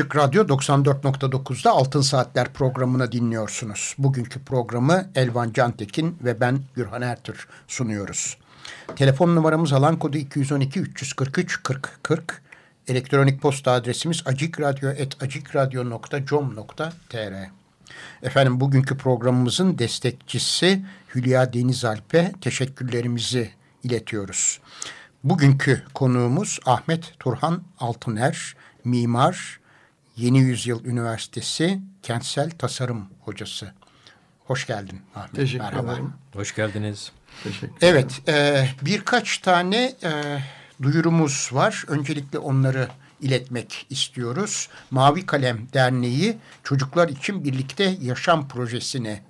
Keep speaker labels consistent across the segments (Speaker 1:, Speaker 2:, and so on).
Speaker 1: Açık Radyo 94.9'da Altın Saatler programını dinliyorsunuz. Bugünkü programı Elvan Cantekin ve ben Gürhan Ertür sunuyoruz. Telefon numaramız alan kodu 212 343 40 40. Elektronik posta adresimiz acikradyo.com.tr Efendim bugünkü programımızın destekçisi Hülya Denizalp'e teşekkürlerimizi iletiyoruz. Bugünkü konuğumuz Ahmet Turhan Altıner, mimar, Yeni Yüzyıl Üniversitesi Kentsel Tasarım Hocası. Hoş geldin Ahmet.
Speaker 2: Teşekkür Merhaba. ederim.
Speaker 3: Hoş geldiniz.
Speaker 1: Teşekkür Evet, e, birkaç tane e, duyurumuz var. Öncelikle onları iletmek istiyoruz. Mavi Kalem Derneği çocuklar için birlikte yaşam projesini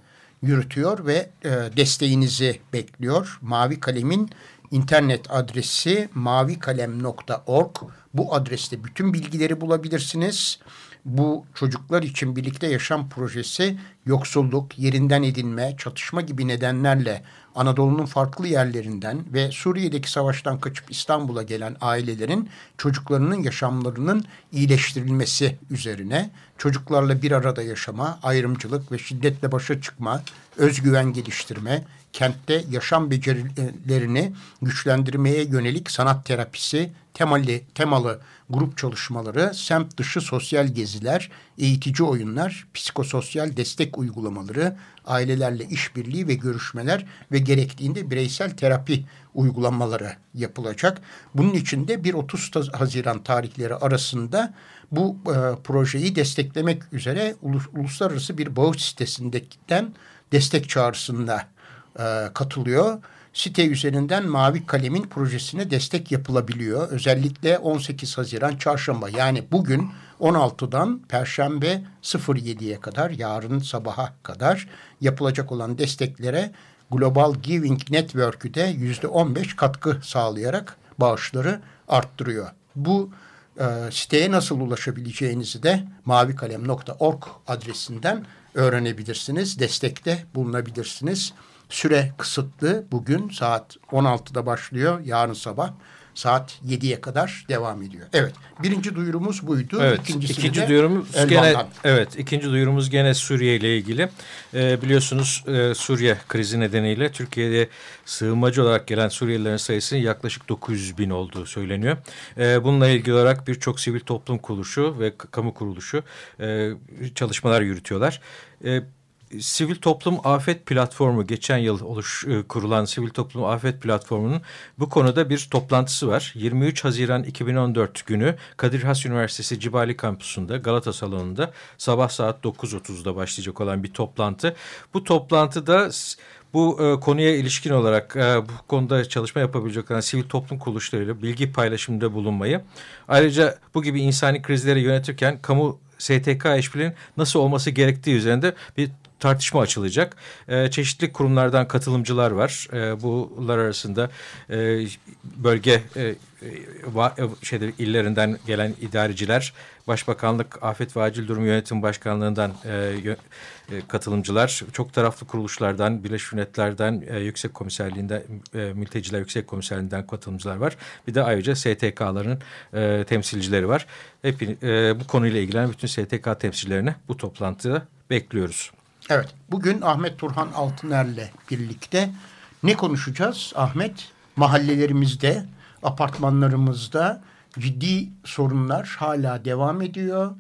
Speaker 1: yürütüyor ve e, desteğinizi bekliyor. Mavi Kalem'in internet adresi mavikalem.org. Bu adreste bütün bilgileri bulabilirsiniz bu çocuklar için birlikte yaşam projesi yoksulluk, yerinden edinme, çatışma gibi nedenlerle Anadolu'nun farklı yerlerinden ve Suriye'deki savaştan kaçıp İstanbul'a gelen ailelerin çocuklarının yaşamlarının iyileştirilmesi üzerine çocuklarla bir arada yaşama, ayrımcılık ve şiddetle başa çıkma, özgüven geliştirme, kentte yaşam becerilerini güçlendirmeye yönelik sanat terapisi, temalı, temalı grup çalışmaları, semt dışı sosyal geziler, eğitici oyunlar, psikososyal destek uygulamaları, ailelerle işbirliği ve görüşmeler ve gerektiğinde bireysel terapi uygulamaları yapılacak. Bunun için de 1-30 Haziran tarihleri arasında bu e, projeyi desteklemek üzere ulus, uluslararası bir bağış sitesinden destek çağrısında e, katılıyor. Site üzerinden Mavi Kalem'in projesine destek yapılabiliyor. Özellikle 18 Haziran çarşamba yani bugün 16'dan Perşembe 07'ye kadar yarın sabaha kadar yapılacak olan desteklere Global Giving Network'ü de %15 katkı sağlayarak bağışları arttırıyor. Bu e, siteye nasıl ulaşabileceğinizi de mavikalem.org adresinden öğrenebilirsiniz. Destekte bulunabilirsiniz. Süre kısıtlı. Bugün saat 16'da başlıyor. Yarın sabah saat 7'ye kadar devam ediyor. Evet. Birinci duyurumuz buydu.
Speaker 3: Evet. İkincisi ikinci duyurumuz gene evet, ikinci duyurumuz gene Suriye ile ilgili. Ee, biliyorsunuz e, Suriye krizi nedeniyle Türkiye'de sığınmacı olarak gelen Suriyelilerin sayısının yaklaşık 900 bin olduğu söyleniyor. Ee, bununla ilgili olarak birçok sivil toplum kuruluşu ve kamu kuruluşu e, çalışmalar yürütüyorlar. E, Sivil Toplum Afet Platformu geçen yıl oluş, e, kurulan Sivil Toplum Afet Platformu'nun bu konuda bir toplantısı var. 23 Haziran 2014 günü Kadir Has Üniversitesi Cibali Kampüsü'nde Galata Salonu'nda sabah saat 9.30'da başlayacak olan bir toplantı. Bu toplantıda bu e, konuya ilişkin olarak e, bu konuda çalışma yapabilecek olan sivil toplum kuruluşlarıyla bilgi paylaşımında bulunmayı ayrıca bu gibi insani krizleri yönetirken kamu STK işbirliğinin nasıl olması gerektiği üzerinde bir tartışma açılacak. E, çeşitli kurumlardan katılımcılar var. E, bunlar arasında e, bölge e, va, e, şeyler, illerinden gelen idareciler, Başbakanlık Afet ve Acil Durum Yönetim Başkanlığı'ndan e, e, katılımcılar, çok taraflı kuruluşlardan, Birleşmiş Milletler'den, e, Yüksek Komiserliğinden, e, Mülteciler Yüksek Komiserliğinden katılımcılar var. Bir de ayrıca STK'ların e, temsilcileri var. Hep, e, bu konuyla ilgilenen bütün STK temsilcilerini bu toplantıda bekliyoruz.
Speaker 1: Evet, bugün Ahmet Turhan Altıner'le birlikte ne konuşacağız? Ahmet, mahallelerimizde, apartmanlarımızda ciddi sorunlar hala devam ediyor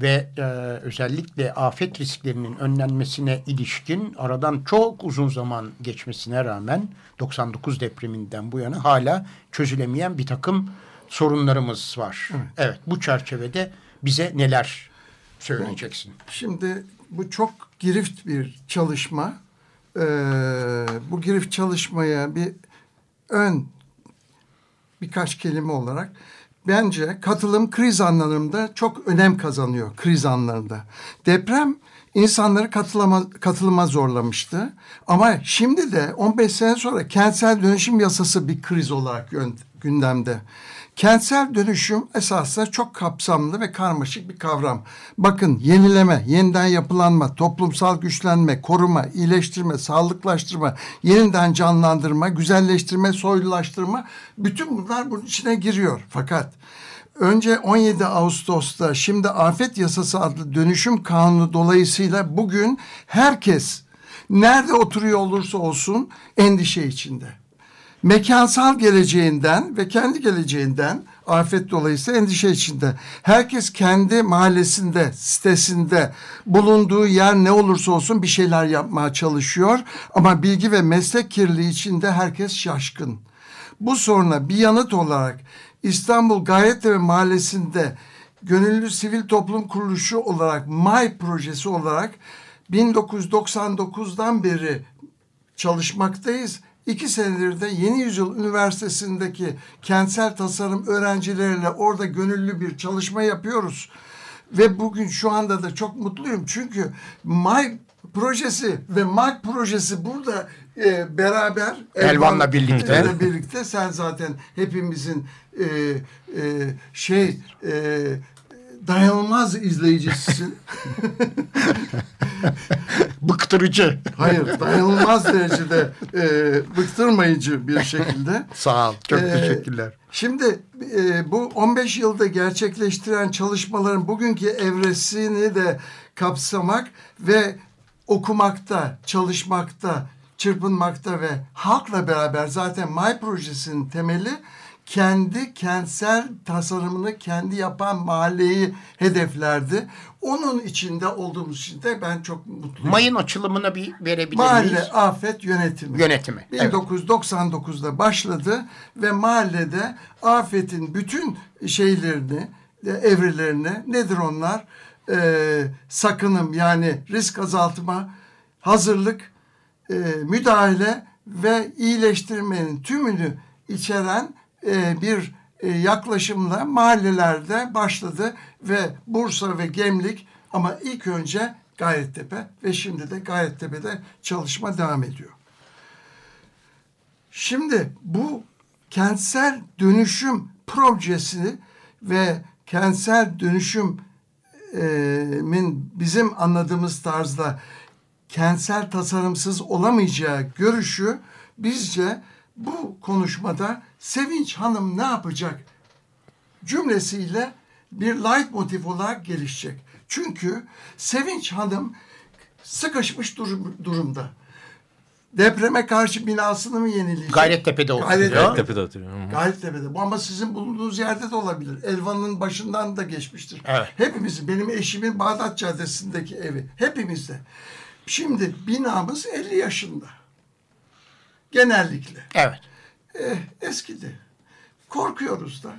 Speaker 1: ve e, özellikle afet risklerinin önlenmesine ilişkin aradan çok uzun zaman geçmesine rağmen 99 depreminden bu yana hala çözülemeyen bir takım sorunlarımız var. Evet, evet bu çerçevede bize neler söyleyeceksin?
Speaker 2: Şimdi bu çok girift bir çalışma. Ee, bu girift çalışmaya bir ön birkaç kelime olarak bence katılım kriz anlarında çok önem kazanıyor kriz anlarında. Deprem insanları katılıma, katılıma zorlamıştı. Ama şimdi de 15 sene sonra kentsel dönüşüm yasası bir kriz olarak gündemde. Kentsel dönüşüm esasında çok kapsamlı ve karmaşık bir kavram. Bakın yenileme, yeniden yapılanma, toplumsal güçlenme, koruma, iyileştirme, sağlıklaştırma, yeniden canlandırma, güzelleştirme, soylulaştırma bütün bunlar bunun içine giriyor. Fakat önce 17 Ağustos'ta şimdi afet yasası adlı dönüşüm kanunu dolayısıyla bugün herkes nerede oturuyor olursa olsun endişe içinde mekansal geleceğinden ve kendi geleceğinden afet dolayısıyla endişe içinde. Herkes kendi mahallesinde, sitesinde bulunduğu yer ne olursa olsun bir şeyler yapmaya çalışıyor. Ama bilgi ve meslek kirliliği içinde herkes şaşkın. Bu soruna bir yanıt olarak İstanbul Gayrettepe Mahallesi'nde gönüllü sivil toplum kuruluşu olarak MAY projesi olarak 1999'dan beri çalışmaktayız İki senedir de Yeni Yüzyıl Üniversitesi'ndeki kentsel tasarım öğrencileriyle orada gönüllü bir çalışma yapıyoruz. Ve bugün şu anda da çok mutluyum. Çünkü MAY projesi ve MAK projesi burada e, beraber
Speaker 1: Elvan'la birlikte.
Speaker 2: Elvan'la birlikte sen zaten hepimizin e, e, şey e, dayanılmaz izleyicisisin.
Speaker 1: Bıktırıcı.
Speaker 2: Hayır, dayanılmaz derecede e, bıktırmayıcı bir şekilde.
Speaker 1: Sağ ol, çok e, teşekkürler.
Speaker 2: Şimdi e, bu 15 yılda gerçekleştiren çalışmaların bugünkü evresini de kapsamak ve okumakta, çalışmakta, çırpınmakta ve halkla beraber zaten MAY projesinin temeli kendi kentsel tasarımını kendi yapan mahalleyi hedeflerdi. Onun içinde olduğumuz için de ben çok mutluyum.
Speaker 1: Mayın açılımına bir verebilir
Speaker 2: Mahalle
Speaker 1: miyiz?
Speaker 2: Afet Yönetimi.
Speaker 1: Yönetimi.
Speaker 2: 1999'da evet. başladı ve mahallede afetin bütün şeylerini, evrelerini nedir onlar? Ee, sakınım yani risk azaltma, hazırlık, e, müdahale ve iyileştirmenin tümünü içeren e, bir e, yaklaşımla mahallelerde başladı ve Bursa ve Gemlik ama ilk önce Gayrettepe ve şimdi de Gayrettepe'de çalışma devam ediyor. Şimdi bu kentsel dönüşüm projesi ve kentsel dönüşümün bizim anladığımız tarzda kentsel tasarımsız olamayacağı görüşü bizce bu konuşmada Sevinç Hanım ne yapacak cümlesiyle bir light motif olarak gelişecek. Çünkü Sevinç Hanım sıkışmış durum, durumda. Depreme karşı binasını mı yenileyecek?
Speaker 1: Gayrettepe'de oturuyor.
Speaker 3: Gayrettepe'de oturuyor.
Speaker 2: Gayrettepe'de. Bu ama sizin bulunduğunuz yerde de olabilir. Elvan'ın başından da geçmiştir.
Speaker 1: Evet.
Speaker 2: Hepimizin, benim eşimin Bağdat Caddesi'ndeki evi. Hepimizde. Şimdi binamız 50 yaşında. Genellikle.
Speaker 1: Evet.
Speaker 2: Eh, eskidi. Korkuyoruz da.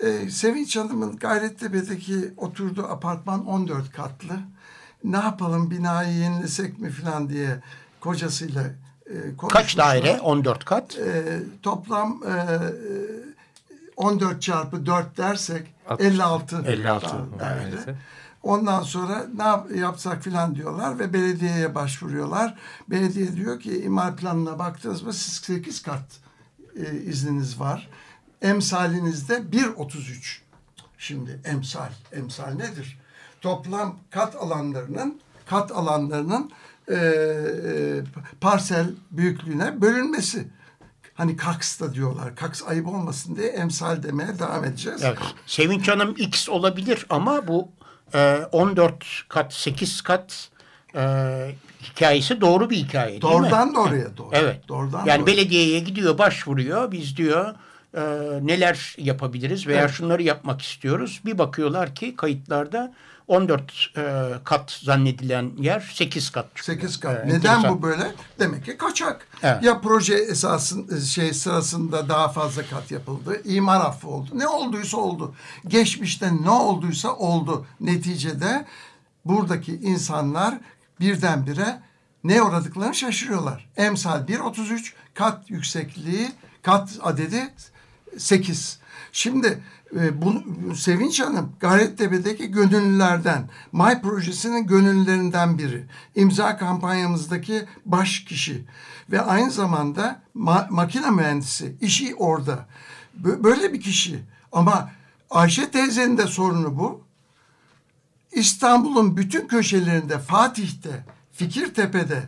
Speaker 2: Eh, Sevinç Hanım'ın Gayrettepe'deki oturduğu apartman 14 katlı. Ne yapalım binayı yenilesek mi falan diye kocasıyla e,
Speaker 1: Kaç daire? 14 kat.
Speaker 2: E, toplam e, 14 çarpı 4 dersek 56,
Speaker 1: 56
Speaker 2: daire. Evet. Ondan sonra ne yap, yapsak filan diyorlar ve belediyeye başvuruyorlar. Belediye diyor ki imar planına baktınız mı siz 8 kat e, izniniz var. Emsalinizde 1.33. Şimdi emsal, emsal nedir? Toplam kat alanlarının kat alanlarının e, e, parsel büyüklüğüne bölünmesi. Hani kaks da diyorlar. Kaks ayıp olmasın diye emsal demeye devam edeceğiz.
Speaker 1: Evet. Sevinç Hanım X olabilir ama bu e, 14 kat, 8 kat e, hikayesi doğru bir hikaye
Speaker 2: değil Doğrudan
Speaker 1: mi?
Speaker 2: doğruya doğru.
Speaker 1: Evet.
Speaker 2: Doğrudan
Speaker 1: yani
Speaker 2: doğru.
Speaker 1: belediyeye gidiyor, başvuruyor. Biz diyor e, neler yapabiliriz veya evet. şunları yapmak istiyoruz. Bir bakıyorlar ki kayıtlarda 14 e, kat zannedilen yer 8 kat.
Speaker 2: 8 kat. Ee, Neden enteresan. bu böyle? Demek ki kaçak. Evet. Ya proje esasın şey sırasında daha fazla kat yapıldı. İmar affı oldu. Ne olduysa oldu. Geçmişte ne olduysa oldu. Neticede buradaki insanlar birdenbire ne uğradıklarını şaşırıyorlar. Emsal 1.33 kat yüksekliği, kat adedi 8. Şimdi e, bu, Sevinç Hanım Gayrettepe'deki gönüllülerden, May projesinin gönüllülerinden biri. İmza kampanyamızdaki baş kişi ve aynı zamanda ma makine mühendisi. işi orada. Böyle bir kişi. Ama Ayşe teyzenin de sorunu bu. İstanbul'un bütün köşelerinde, Fatih'te, Fikirtepe'de,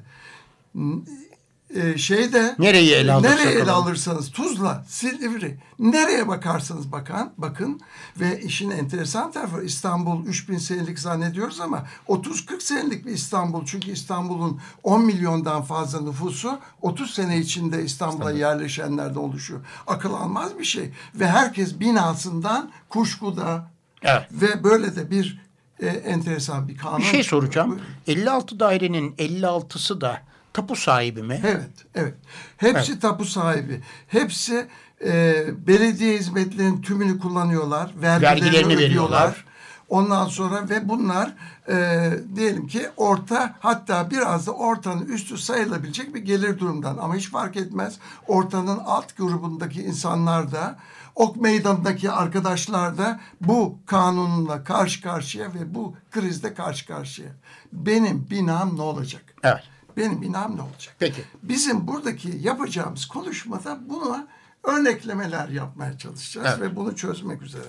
Speaker 2: e, şeyde
Speaker 1: nereye ele
Speaker 2: nereye ele alırsanız Tuzla, Silivri nereye bakarsanız bakan bakın ve işin enteresan tarafı İstanbul 3000 senelik zannediyoruz ama 30-40 senelik bir İstanbul çünkü İstanbul'un 10 milyondan fazla nüfusu 30 sene içinde İstanbul'a yerleşenlerden oluşuyor. Akıl almaz bir şey ve herkes binasından kuşkuda evet. ve böyle de bir e, enteresan bir kanun.
Speaker 1: Bir şey soracağım. 56 dairenin 56'sı da tapu sahibi mi?
Speaker 2: Evet, evet. Hepsi evet. tapu sahibi. Hepsi e, belediye hizmetlerinin tümünü kullanıyorlar. Vergilerini, Vergilerini ödüyorlar. veriyorlar. Ondan sonra ve bunlar e, diyelim ki orta hatta biraz da ortanın üstü sayılabilecek bir gelir durumdan. Ama hiç fark etmez. Ortanın alt grubundaki insanlar da Ok meydanındaki arkadaşlar da bu kanunla karşı karşıya ve bu krizde karşı karşıya. Benim binam ne olacak?
Speaker 1: Evet.
Speaker 2: Benim binam ne olacak?
Speaker 1: Peki.
Speaker 2: Bizim buradaki yapacağımız konuşmada buna örneklemeler yapmaya çalışacağız evet. ve bunu çözmek üzere.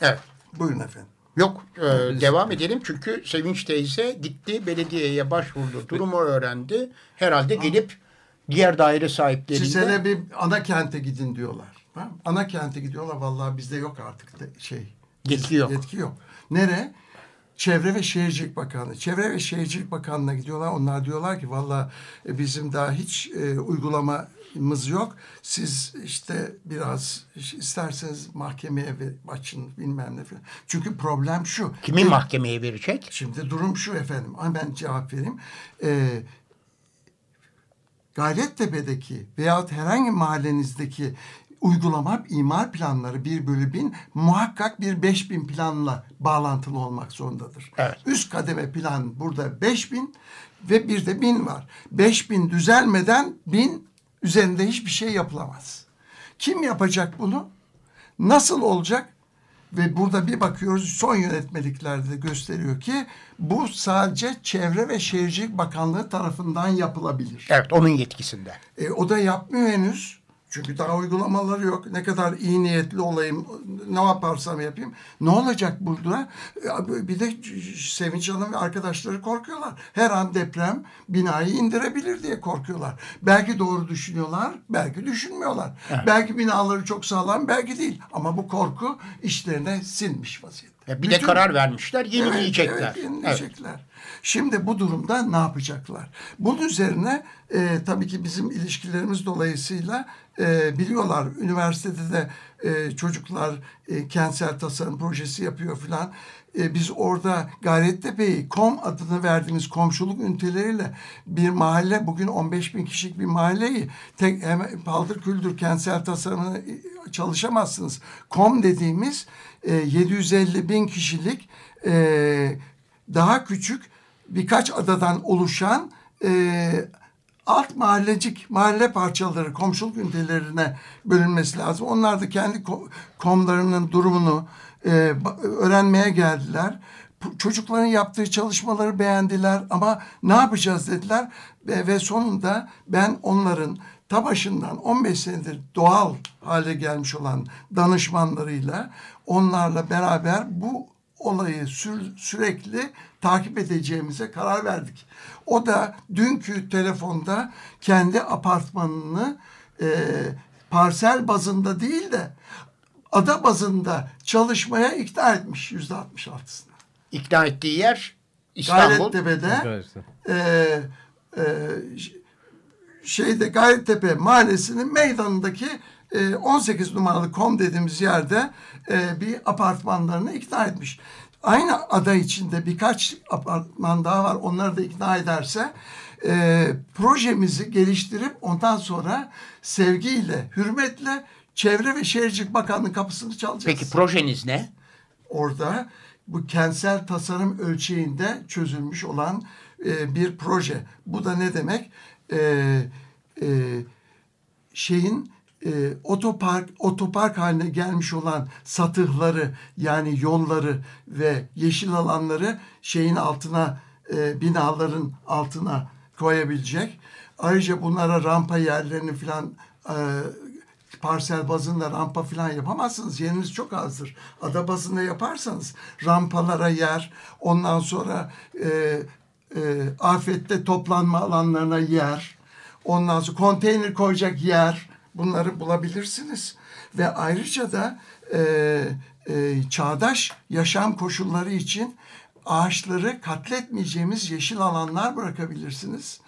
Speaker 1: Evet.
Speaker 2: Buyurun efendim.
Speaker 1: Yok e, devam edelim çünkü Sevinç teyze gitti belediyeye başvurdu. Durumu öğrendi. Herhalde gelip diğer daire sahiplerinde.
Speaker 2: Size bir ana kente gidin diyorlar. Ha? Ana kente gidiyorlar. Vallahi bizde yok artık de, şey.
Speaker 1: Yetki yok.
Speaker 2: Yetki yok. Nere? Çevre ve Şehircilik Bakanlığı. Çevre ve Şehircilik Bakanlığı'na gidiyorlar. Onlar diyorlar ki valla e, bizim daha hiç e, uygulamamız yok. Siz işte biraz isterseniz mahkemeye açın bilmem ne falan. Çünkü problem şu.
Speaker 1: Kimin e, mahkemeye verecek?
Speaker 2: Şimdi durum şu efendim. Hemen cevap vereyim. E, Gayrettepe'deki veyahut herhangi mahallenizdeki uygulama imar planları bir bölü bin muhakkak bir beş bin planla bağlantılı olmak zorundadır.
Speaker 1: Evet.
Speaker 2: Üst kademe plan burada beş bin ve bir de bin var. Beş bin düzelmeden bin üzerinde hiçbir şey yapılamaz. Kim yapacak bunu? Nasıl olacak? Ve burada bir bakıyoruz son yönetmeliklerde gösteriyor ki bu sadece Çevre ve Şehircilik Bakanlığı tarafından yapılabilir.
Speaker 1: Evet onun yetkisinde.
Speaker 2: E, o da yapmıyor henüz. Çünkü daha uygulamaları yok. Ne kadar iyi niyetli olayım, ne yaparsam yapayım. Ne olacak burada? Bir de Sevinç Hanım ve arkadaşları korkuyorlar. Her an deprem binayı indirebilir diye korkuyorlar. Belki doğru düşünüyorlar, belki düşünmüyorlar. Evet. Belki binaları çok sağlam, belki değil. Ama bu korku işlerine sinmiş vaziyette.
Speaker 1: Ya bir Bütün, de karar vermişler, yenileyecekler. Evet,
Speaker 2: evet yenileyecekler. Evet. Şimdi bu durumda ne yapacaklar? Bunun üzerine e, tabii ki bizim ilişkilerimiz dolayısıyla e, biliyorlar. Üniversitede de e, çocuklar e, kentsel tasarım projesi yapıyor filan. E, biz orada Gayrettepe'yi KOM adını verdiğimiz komşuluk üniteleriyle bir mahalle bugün 15 bin kişilik bir mahalleyi tek hemen paldır küldür kentsel tasarımını e, çalışamazsınız. KOM dediğimiz e, 750 bin kişilik e, daha küçük birkaç adadan oluşan e, alt mahallecik mahalle parçaları komşuluk ünitelerine bölünmesi lazım. Onlar da kendi komlarının durumunu e, öğrenmeye geldiler. Çocukların yaptığı çalışmaları beğendiler ama ne yapacağız dediler ve, ve sonunda ben onların ta başından 15 senedir doğal hale gelmiş olan danışmanlarıyla onlarla beraber bu olayı sür, sürekli takip edeceğimize karar verdik. O da dünkü telefonda kendi apartmanını e, parsel bazında değil de ada bazında çalışmaya ikna etmiş yüzde altmış altısına.
Speaker 1: İkna ettiği yer İstanbul.
Speaker 2: Gayrettepe'de e, e, şeyde Gayrettepe mahallesinin meydanındaki 18 numaralı kom dediğimiz yerde bir apartmanlarını ikna etmiş aynı ada içinde birkaç apartman daha var onları da ikna ederse e, projemizi geliştirip ondan sonra sevgiyle, hürmetle Çevre ve Şehircilik Bakanlığı kapısını çalacağız.
Speaker 1: Peki projeniz ne?
Speaker 2: Orada bu kentsel tasarım ölçeğinde çözülmüş olan e, bir proje. Bu da ne demek? E, e, şeyin e, otopark otopark haline gelmiş olan satıhları yani yolları ve yeşil alanları şeyin altına e, binaların altına koyabilecek. Ayrıca bunlara rampa yerlerini falan e, parsel bazında rampa falan yapamazsınız. Yeriniz çok azdır. Ada bazında yaparsanız rampalara yer, ondan sonra e, e, afette toplanma alanlarına yer, ondan sonra konteyner koyacak yer bunları bulabilirsiniz. Ve ayrıca da e, e, çağdaş yaşam koşulları için ağaçları katletmeyeceğimiz yeşil alanlar bırakabilirsiniz.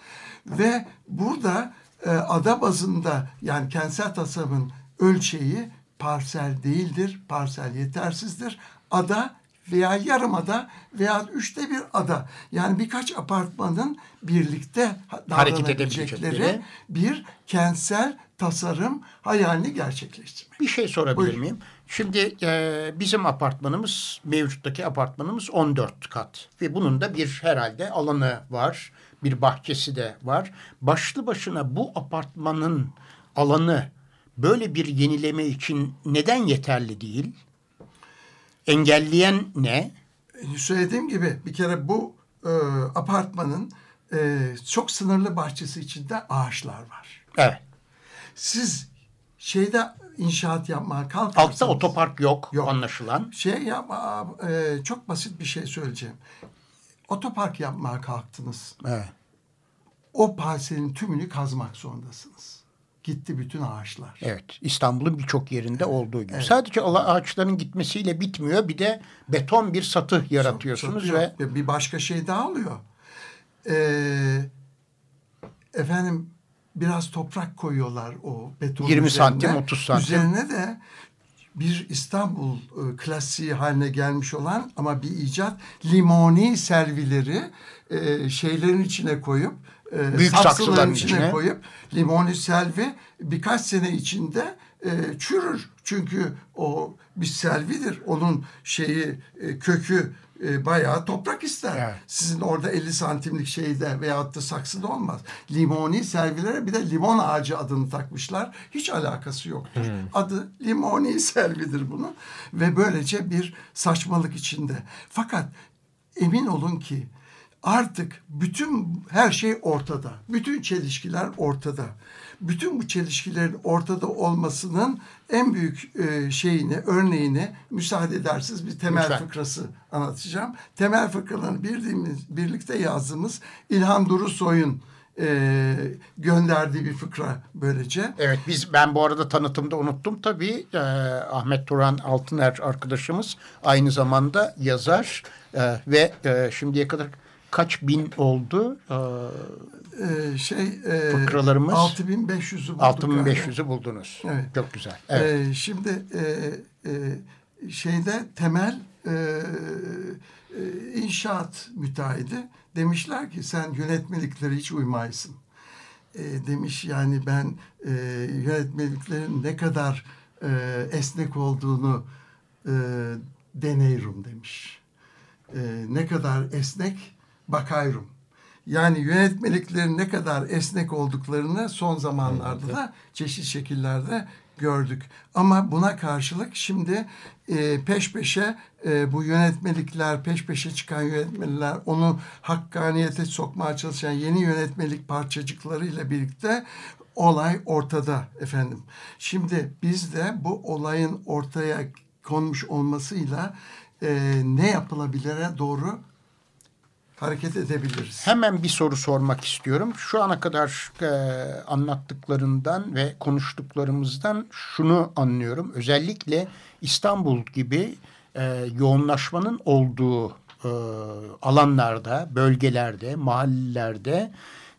Speaker 2: Ve burada e, ada bazında yani kentsel tasarımın ölçeği parsel değildir, parsel yetersizdir. Ada veya yarım ada veya üçte bir ada. Yani birkaç apartmanın birlikte
Speaker 1: hareket
Speaker 2: edebilecekleri bir kentsel tasarım hayalini gerçekleştirmek.
Speaker 1: Bir şey sorabilir Buyurun. miyim? Şimdi e, bizim apartmanımız, mevcuttaki apartmanımız 14 kat. Ve bunun da bir herhalde alanı var. Bir bahçesi de var. Başlı başına bu apartmanın alanı böyle bir yenileme için neden yeterli değil? Engelleyen ne?
Speaker 2: Söylediğim gibi bir kere bu e, apartmanın e, çok sınırlı bahçesi içinde ağaçlar var.
Speaker 1: Evet.
Speaker 2: Siz şeyde inşaat yapmaya kalkarsanız...
Speaker 1: Altta otopark yok, yok. anlaşılan.
Speaker 2: Şey yapma, e, çok basit bir şey söyleyeceğim. Otopark yapmaya kalktınız.
Speaker 1: Evet.
Speaker 2: O parselin tümünü kazmak zorundasınız. Gitti bütün ağaçlar.
Speaker 1: Evet. İstanbul'un birçok yerinde evet. olduğu gibi. Evet. Sadece ağaçların gitmesiyle bitmiyor. Bir de beton bir satıh yaratıyorsunuz Satıyor. ve
Speaker 2: bir başka şey daha oluyor. Ee, efendim biraz toprak koyuyorlar o beton
Speaker 1: 20 üzerine. santim 30 santim.
Speaker 2: Üzerine de bir İstanbul e, klasiği haline gelmiş olan ama bir icat limoni servileri e, şeylerin içine koyup
Speaker 1: e, büyük saksıların içine, içine
Speaker 2: koyup limoni selvi birkaç sene içinde e, çürür. Çünkü o bir selvidir. Onun şeyi e, kökü e, bayağı toprak ister. Evet. Sizin orada 50 santimlik şeyde veyahut da saksıda olmaz. Limoni servilere bir de limon ağacı adını takmışlar. Hiç alakası yoktur. Hmm. Adı limoni servidir bunu. Ve böylece bir saçmalık içinde. Fakat emin olun ki artık bütün her şey ortada. Bütün çelişkiler ortada. Bütün bu çelişkilerin ortada olmasının en büyük e, şeyini, örneğini müsaade edersiniz bir temel Lütfen. fıkrası anlatacağım. Temel fıkralarını bildiğimiz, birlikte yazdığımız İlhan Durusoy'un e, gönderdiği bir fıkra böylece.
Speaker 1: Evet biz ben bu arada tanıtımda unuttum tabii e, Ahmet Turan Altıner arkadaşımız aynı zamanda yazar e, ve e, şimdiye kadar kaç bin oldu?
Speaker 2: Ee, şey e,
Speaker 1: fıkralarımız
Speaker 2: 6500'ü bulduk.
Speaker 1: 6500'ü buldunuz. Evet. Çok güzel. Evet.
Speaker 2: Ee, şimdi e, e, şeyde temel e, e, inşaat müteahhidi demişler ki sen yönetmelikleri hiç uymaysın. E, demiş yani ben e, yönetmeliklerin ne kadar e, esnek olduğunu e, deneyirim demiş. E, ne kadar esnek bakayım. Yani yönetmeliklerin ne kadar esnek olduklarını son zamanlarda da çeşitli şekillerde gördük. Ama buna karşılık şimdi e, peş peşe e, bu yönetmelikler, peş peşe çıkan yönetmelikler, onu hakkaniyete sokmaya çalışan yeni yönetmelik parçacıklarıyla birlikte olay ortada efendim. Şimdi biz de bu olayın ortaya konmuş olmasıyla e, ne yapılabilire doğru hareket edebiliriz.
Speaker 1: Hemen bir soru sormak istiyorum. Şu ana kadar e, anlattıklarından ve konuştuklarımızdan şunu anlıyorum. Özellikle İstanbul gibi e, yoğunlaşmanın olduğu e, alanlarda, bölgelerde, mahallelerde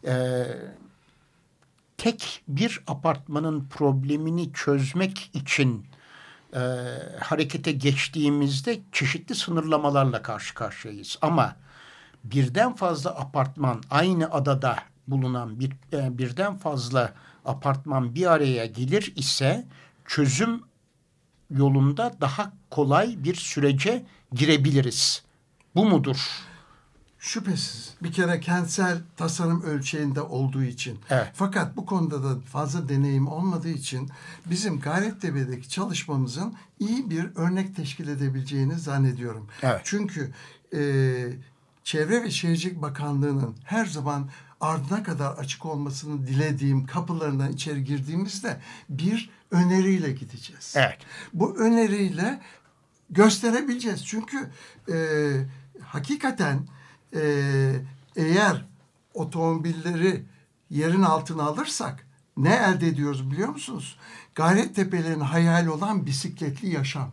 Speaker 1: e, tek bir apartmanın problemini çözmek için e, harekete geçtiğimizde çeşitli sınırlamalarla karşı karşıyayız. Ama birden fazla apartman aynı adada bulunan bir e, birden fazla apartman bir araya gelir ise çözüm yolunda daha kolay bir sürece girebiliriz. Bu mudur?
Speaker 2: Şüphesiz. Bir kere kentsel tasarım ölçeğinde olduğu için.
Speaker 1: Evet.
Speaker 2: Fakat bu konuda da fazla deneyim olmadığı için bizim Gayrettepe'deki çalışmamızın iyi bir örnek teşkil edebileceğini zannediyorum.
Speaker 1: Evet.
Speaker 2: Çünkü e, Çevre ve Şehircilik Bakanlığı'nın her zaman ardına kadar açık olmasını dilediğim kapılarından içeri girdiğimizde bir öneriyle gideceğiz.
Speaker 1: Evet.
Speaker 2: Bu öneriyle gösterebileceğiz. Çünkü e, hakikaten e, eğer otomobilleri yerin altına alırsak ne elde ediyoruz biliyor musunuz? Gayrettepe'lerin hayali olan bisikletli yaşam.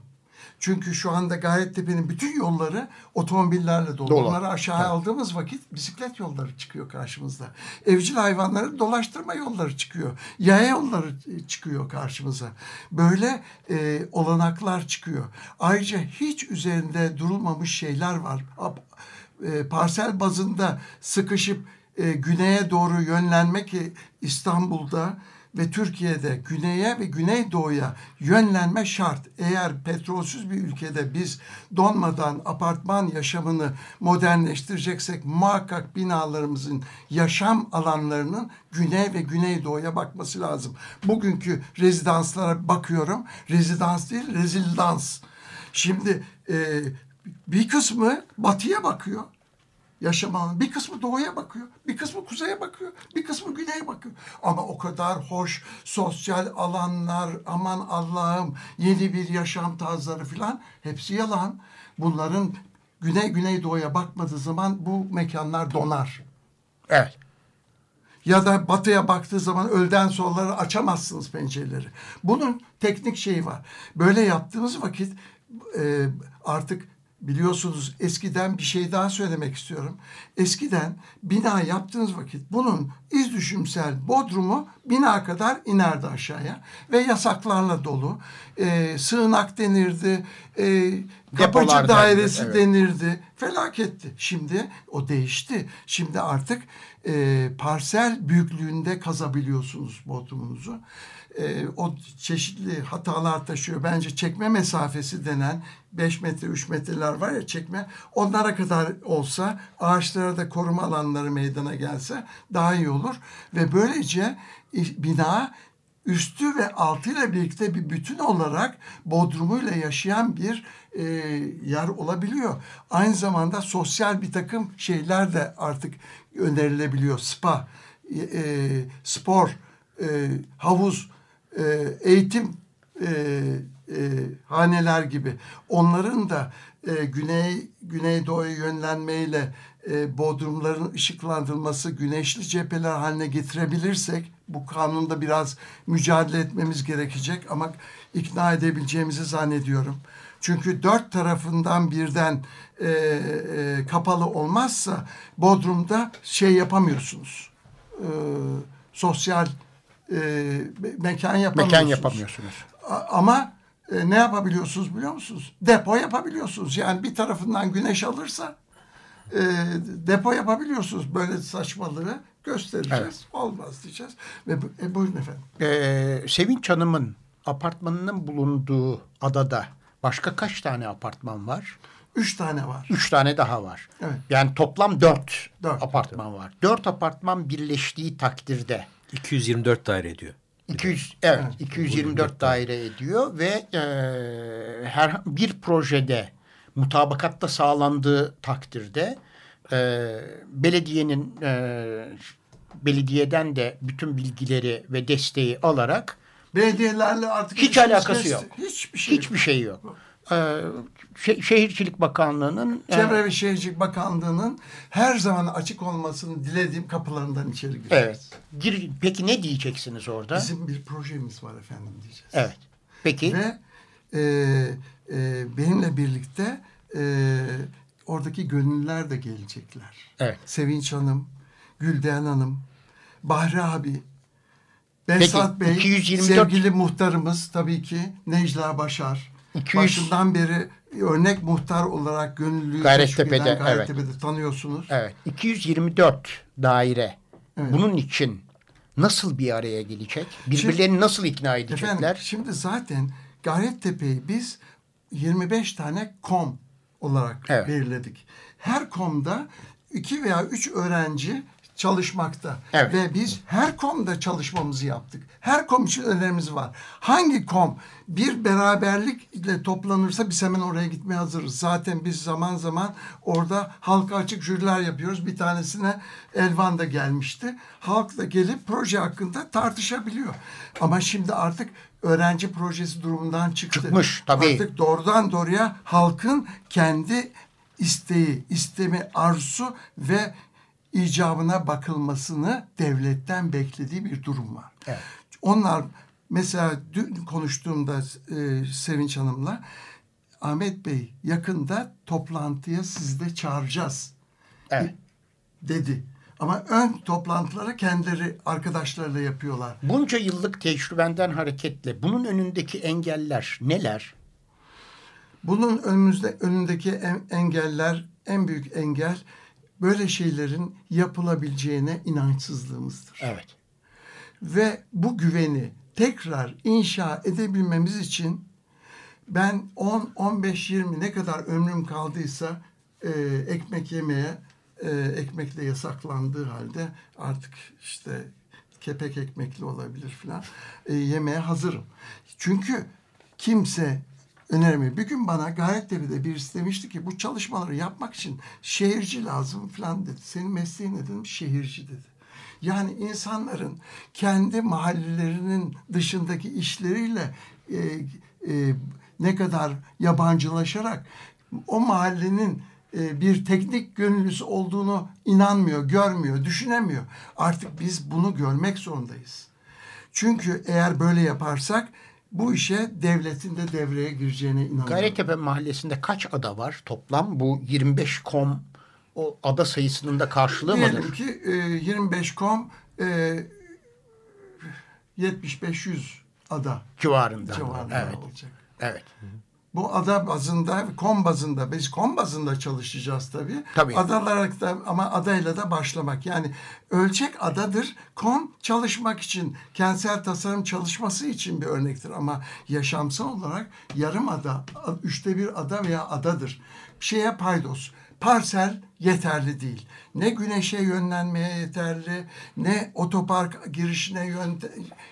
Speaker 2: Çünkü şu anda Gayrettepe'nin bütün yolları otomobillerle dolu.
Speaker 1: Dolu.
Speaker 2: Onları aşağı aldığımız vakit bisiklet yolları çıkıyor karşımızda. Evcil hayvanları dolaştırma yolları çıkıyor. Yaya yolları e, çıkıyor karşımıza. Böyle e, olanaklar çıkıyor. Ayrıca hiç üzerinde durulmamış şeyler var. E, parsel bazında sıkışıp e, güneye doğru yönlenmek e, İstanbul'da ve Türkiye'de güneye ve güneydoğuya yönlenme şart. Eğer petrolsüz bir ülkede biz donmadan apartman yaşamını modernleştireceksek muhakkak binalarımızın yaşam alanlarının güney ve güneydoğuya bakması lazım. Bugünkü rezidanslara bakıyorum. Rezidans değil, rezildans. Şimdi e, bir kısmı batıya bakıyor yaşam alanı. Bir kısmı doğuya bakıyor, bir kısmı kuzeye bakıyor, bir kısmı güneye bakıyor. Ama o kadar hoş sosyal alanlar, aman Allah'ım yeni bir yaşam tarzları filan hepsi yalan. Bunların güney güney doğuya bakmadığı zaman bu mekanlar donar.
Speaker 1: Evet.
Speaker 2: Ya da batıya baktığı zaman öğleden sonraları açamazsınız pencereleri. Bunun teknik şeyi var. Böyle yaptığımız vakit e, artık biliyorsunuz eskiden bir şey daha söylemek istiyorum. Eskiden bina yaptığınız vakit bunun iz düşümsel bodrumu bina kadar inerdi aşağıya ve yasaklarla dolu. E, sığınak denirdi, e,
Speaker 1: Depolar
Speaker 2: kapıcı dairesi
Speaker 1: denirdi, evet.
Speaker 2: denirdi. Felaketti. Şimdi o değişti. Şimdi artık e, parsel büyüklüğünde kazabiliyorsunuz bodrumunuzu. E, o çeşitli hatalar taşıyor. Bence çekme mesafesi denen 5 metre 3 metreler var ya çekme onlara kadar olsa ağaçlara da koruma alanları meydana gelse daha iyi olur. Ve böylece e, bina üstü ve altıyla birlikte bir bütün olarak bodrumuyla yaşayan bir e, yer olabiliyor. Aynı zamanda sosyal bir takım şeyler de artık önerilebiliyor. Spa, e, e, spor, e, havuz, e, eğitim e, e, haneler gibi. Onların da e, güney güneydoğuya yönlenmeyle e, bodrumların ışıklandırılması güneşli cepheler haline getirebilirsek bu kanunda biraz mücadele etmemiz gerekecek ama ikna edebileceğimizi zannediyorum. Çünkü dört tarafından birden e, e, kapalı olmazsa Bodrum'da şey yapamıyorsunuz. E, sosyal mekan yapamıyorsunuz.
Speaker 1: Mekan yapamıyorsunuz.
Speaker 2: Ama e, ne yapabiliyorsunuz biliyor musunuz? Depo yapabiliyorsunuz. Yani bir tarafından güneş alırsa e, depo yapabiliyorsunuz. Böyle saçmalığı göstereceğiz.
Speaker 1: Evet.
Speaker 2: Olmaz diyeceğiz. Ve e, buyurun efendim.
Speaker 1: Ee, Sevinç Hanım'ın apartmanının bulunduğu adada başka kaç tane apartman var?
Speaker 2: Üç tane var.
Speaker 1: Üç tane daha var.
Speaker 2: Evet.
Speaker 1: Yani toplam dört,
Speaker 2: Dört.
Speaker 1: apartman var. Dört apartman birleştiği takdirde
Speaker 3: 224 daire ediyor.
Speaker 1: 200 evet, 224 daire ediyor ve e, her bir projede mutabakatta sağlandığı takdirde e, belediyenin e, belediyeden de bütün bilgileri ve desteği alarak
Speaker 2: Belediyelerle artık
Speaker 1: hiç alakası yok.
Speaker 2: Hiçbir şey yok.
Speaker 1: Hiçbir şey yok. E, şe- Şehircilik Bakanlığı'nın
Speaker 2: Çevre ve Şehircilik Bakanlığı'nın her zaman açık olmasını dilediğim kapılarından içeri giriyor.
Speaker 1: evet. Gir- Peki ne diyeceksiniz orada?
Speaker 2: Bizim bir projemiz var efendim diyeceğiz.
Speaker 1: Evet. Peki
Speaker 2: Ve e, e, benimle birlikte e, oradaki gönüllüler de gelecekler.
Speaker 1: Evet.
Speaker 2: Sevinç Hanım, Gülden Hanım, Bahri abi, Behzat
Speaker 1: Peki,
Speaker 2: Bey,
Speaker 1: 224
Speaker 2: sevgili muhtarımız tabii ki Necla Başar.
Speaker 1: 200
Speaker 2: Başından beri örnek muhtar olarak gönüllüyü
Speaker 1: Gayrettepe'de,
Speaker 2: eden
Speaker 1: evet.
Speaker 2: Gayrettepe'de tanıyorsunuz.
Speaker 1: Evet. 224 daire.
Speaker 2: Evet.
Speaker 1: Bunun için nasıl bir araya gelecek? Birbirlerini nasıl ikna edecekler?
Speaker 2: Efendim şimdi zaten Gayrettepe'yi biz 25 tane kom olarak
Speaker 1: Evet.
Speaker 2: belirledik. Her komda iki veya üç öğrenci çalışmakta.
Speaker 1: Evet.
Speaker 2: Ve biz her konuda çalışmamızı yaptık. Her kom için önerimiz var. Hangi kom bir beraberlikle toplanırsa biz hemen oraya gitmeye hazırız. Zaten biz zaman zaman orada halka açık jüriler yapıyoruz. Bir tanesine Elvan da gelmişti. Halk da gelip proje hakkında tartışabiliyor. Ama şimdi artık öğrenci projesi durumundan çıktı.
Speaker 1: Çıkmış, tabii.
Speaker 2: Artık doğrudan doğruya halkın kendi isteği, istemi, arzusu ve icabına bakılmasını devletten beklediği bir durum var.
Speaker 1: Evet.
Speaker 2: Onlar mesela dün konuştuğumda e, Sevinç Hanım'la Ahmet Bey yakında toplantıya sizi de çağıracağız
Speaker 1: Evet.
Speaker 2: dedi. Ama ön toplantıları kendileri arkadaşlarıyla yapıyorlar.
Speaker 1: Bunca yıllık tecrübenden hareketle bunun önündeki engeller neler?
Speaker 2: Bunun önümüzde önündeki en- engeller en büyük engel böyle şeylerin yapılabileceğine inançsızlığımızdır.
Speaker 1: Evet.
Speaker 2: Ve bu güveni tekrar inşa edebilmemiz için ben 10, 15, 20 ne kadar ömrüm kaldıysa e, ekmek yemeye e, ekmekle yasaklandığı halde artık işte kepek ekmekli olabilir filan e, yemeye hazırım. Çünkü kimse önermiyor. Bir gün bana Gayrettepe'de birisi demişti ki bu çalışmaları yapmak için şehirci lazım filan dedi. Senin mesleğin ne dedim? Şehirci dedi. Yani insanların kendi mahallelerinin dışındaki işleriyle e, e, ne kadar yabancılaşarak o mahallenin e, bir teknik gönüllüsü olduğunu inanmıyor, görmüyor, düşünemiyor. Artık biz bunu görmek zorundayız. Çünkü eğer böyle yaparsak bu işe devletin de devreye gireceğine inanıyorum.
Speaker 1: Gayrettepe mahallesinde kaç ada var toplam? Bu 25 kom o ada sayısının da karşılığı
Speaker 2: Diyelim
Speaker 1: mıdır?
Speaker 2: ki e, 25 kom e, 75-100 ada
Speaker 1: Civarında.
Speaker 2: civarında
Speaker 1: Evet.
Speaker 2: olacak.
Speaker 1: Evet.
Speaker 2: Bu ada bazında, kom bazında, biz kom bazında çalışacağız tabii.
Speaker 1: Tabii.
Speaker 2: Adalar da ama adayla da başlamak. Yani ölçek adadır. Kom çalışmak için, kentsel tasarım çalışması için bir örnektir. Ama yaşamsal olarak yarım ada, üçte bir ada veya adadır. Şeye paydos. Parsel yeterli değil. Ne güneşe yönlenmeye yeterli, ne otopark girişine yön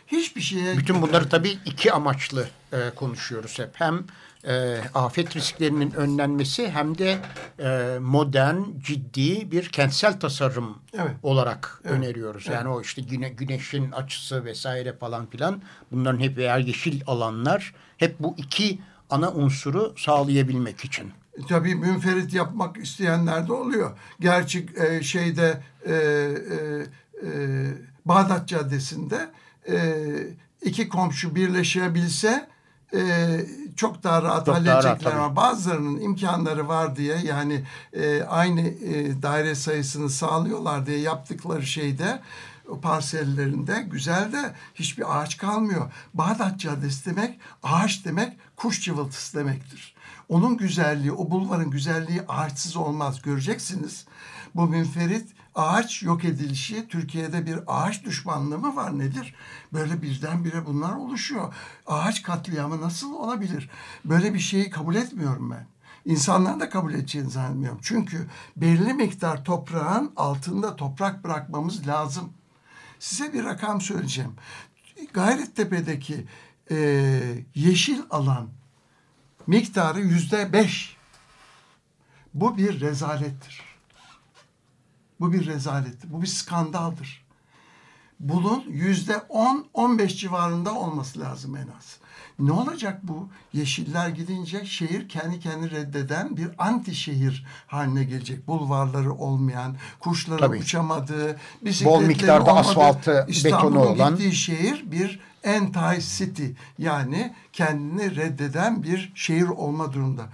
Speaker 2: hiçbir şeye
Speaker 1: Bütün bunları tabii iki amaçlı e, konuşuyoruz hep. Hem e, afet risklerinin önlenmesi hem de e, modern, ciddi bir kentsel tasarım
Speaker 2: Evet.
Speaker 1: olarak öneriyoruz. Yani o işte güne, güneşin açısı vesaire falan filan bunların hep veya yeşil alanlar hep bu iki ana unsuru sağlayabilmek için.
Speaker 2: E, Tabii münferit yapmak isteyenler de oluyor. Gerçi e, şeyde e, e, e, Bağdat Caddesi'nde e, iki komşu birleşebilse e, çok daha rahat
Speaker 1: Çok daha rahat,
Speaker 2: halledecekler ama bazılarının imkanları var diye yani e, aynı e, daire sayısını sağlıyorlar diye yaptıkları şeyde parsellerinde güzel de hiçbir ağaç kalmıyor. Bağdat Caddesi demek ağaç demek kuş cıvıltısı demektir. Onun güzelliği, o bulvarın güzelliği ağaçsız olmaz. Göreceksiniz. Bu münferit ağaç yok edilişi Türkiye'de bir ağaç düşmanlığı mı var nedir? Böyle birdenbire bunlar oluşuyor. Ağaç katliamı nasıl olabilir? Böyle bir şeyi kabul etmiyorum ben. İnsanların da kabul edeceğini zannetmiyorum. Çünkü belli miktar toprağın altında toprak bırakmamız lazım. Size bir rakam söyleyeceğim. Gayrettepe'deki e, yeşil alan miktarı yüzde beş. Bu bir rezalettir. Bu bir rezalettir. Bu bir skandaldır. Bunun yüzde on, on beş civarında olması lazım en az. Ne olacak bu? Yeşiller gidince şehir kendi kendini reddeden bir anti şehir haline gelecek. Bulvarları olmayan, kuşların
Speaker 1: Tabii.
Speaker 2: uçamadığı,
Speaker 1: Bol miktarda
Speaker 2: olmadığı,
Speaker 1: asfaltı, betonu olan.
Speaker 2: gittiği şehir bir anti-city yani kendini reddeden bir şehir olma durumda.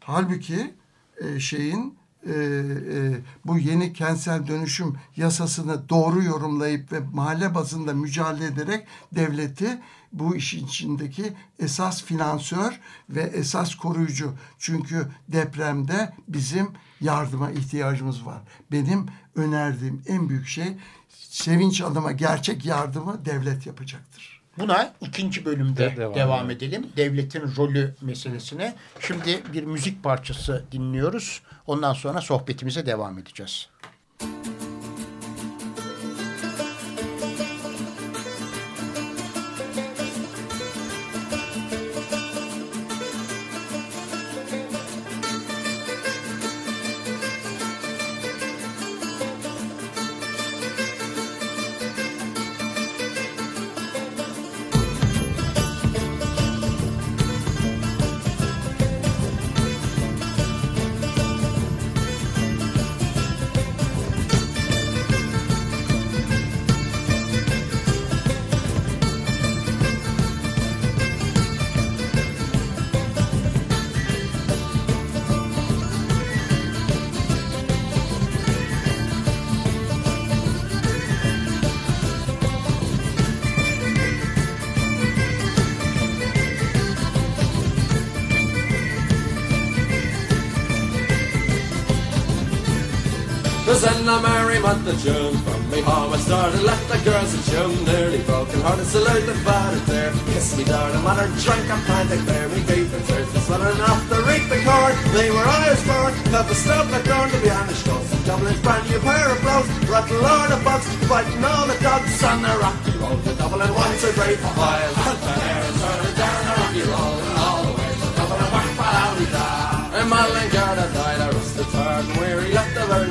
Speaker 2: Halbuki e, şeyin e, e, bu yeni kentsel dönüşüm yasasını doğru yorumlayıp ve mahalle bazında mücadele ederek devleti bu işin içindeki esas finansör ve esas koruyucu. Çünkü depremde bizim yardıma ihtiyacımız var. Benim önerdiğim en büyük şey sevinç adıma gerçek yardımı devlet yapacaktır.
Speaker 1: Buna ikinci bölümde de devam, devam edelim. Devletin rolü meselesine. Şimdi bir müzik parçası dinliyoruz. Ondan sonra sohbetimize devam edeceğiz.
Speaker 4: Cause then I marry month of June From me home I started, left the girls in June Nearly broken hearted, saluted father there Kissed me darling mother, drank and planted there Me beef and tears, was running off the reaping corn. They were Irish born, cut the stuff that turned to be Irish ghosts Dublin's brand new pair of blows, rattle all the bugs Fighting all the dogs on the rocky road To Dublin once a great while Hunt the air and turning down the rocky road And all the way to Dublin, whack, out he died And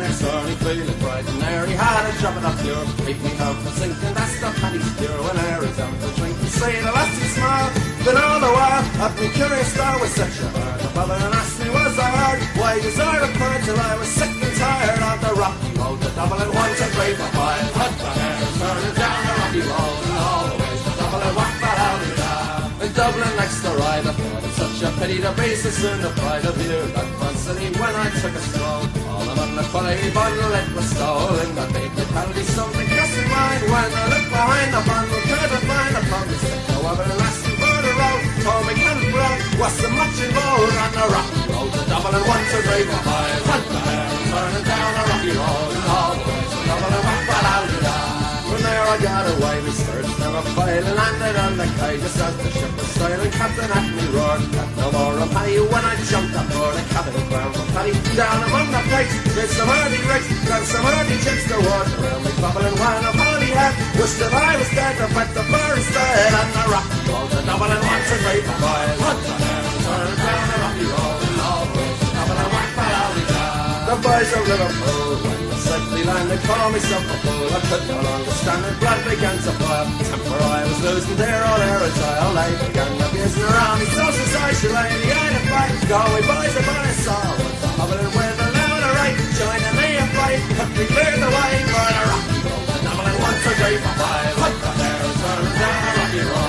Speaker 4: The next morning feeling bright and airy. Had a job in a pure, keep me home from sinking That's the penny's pure when air is out to drink You see the lassie smile, but all the while At me curious star was such a heart The brother and asked me was I hard Why desire to cry till I was sick and tired On the rocky road to Dublin once a great while Hunt the hair, turning down the rocky road And all the way to Dublin, whack that out in Dublin next to ride, need a basis and the pride of you. That constantly when I took a stroll All among the quality bundle it was stolen That made the penalty something just in mind When I looked behind the bundle could have find a the stick However the last two were the road For me can blow? Was so much involved And the rock rolled the double and one to three for five And the hair turning down a rocky road. And all the double and whack, but I'll do From there I got away with sail a I landed on the quay as the ship was sailing. Captain Ackley roared, that no more will pay you when I jumped aboard a capital ground for paddy. Down among the plates, there's some early race, and some early chips to watch water. Only bubbling wine of honey head. Wish that I was dead, to fight the first head and the rock. All the double and one, two, three, four, Hunt the man, turn down and up you all. The boys are little Follow me, myself fool. I could no longer stand it, blood began to flow. For I was losing dear old Eritrea, I began abusing her army, sources I should the eye of fight. Go away, boys, I'm on a saw. Hobbling with a loud right, join in the fight, cut me clear the way for the rocky five. Doubling the hut, there is turn down, rocky road.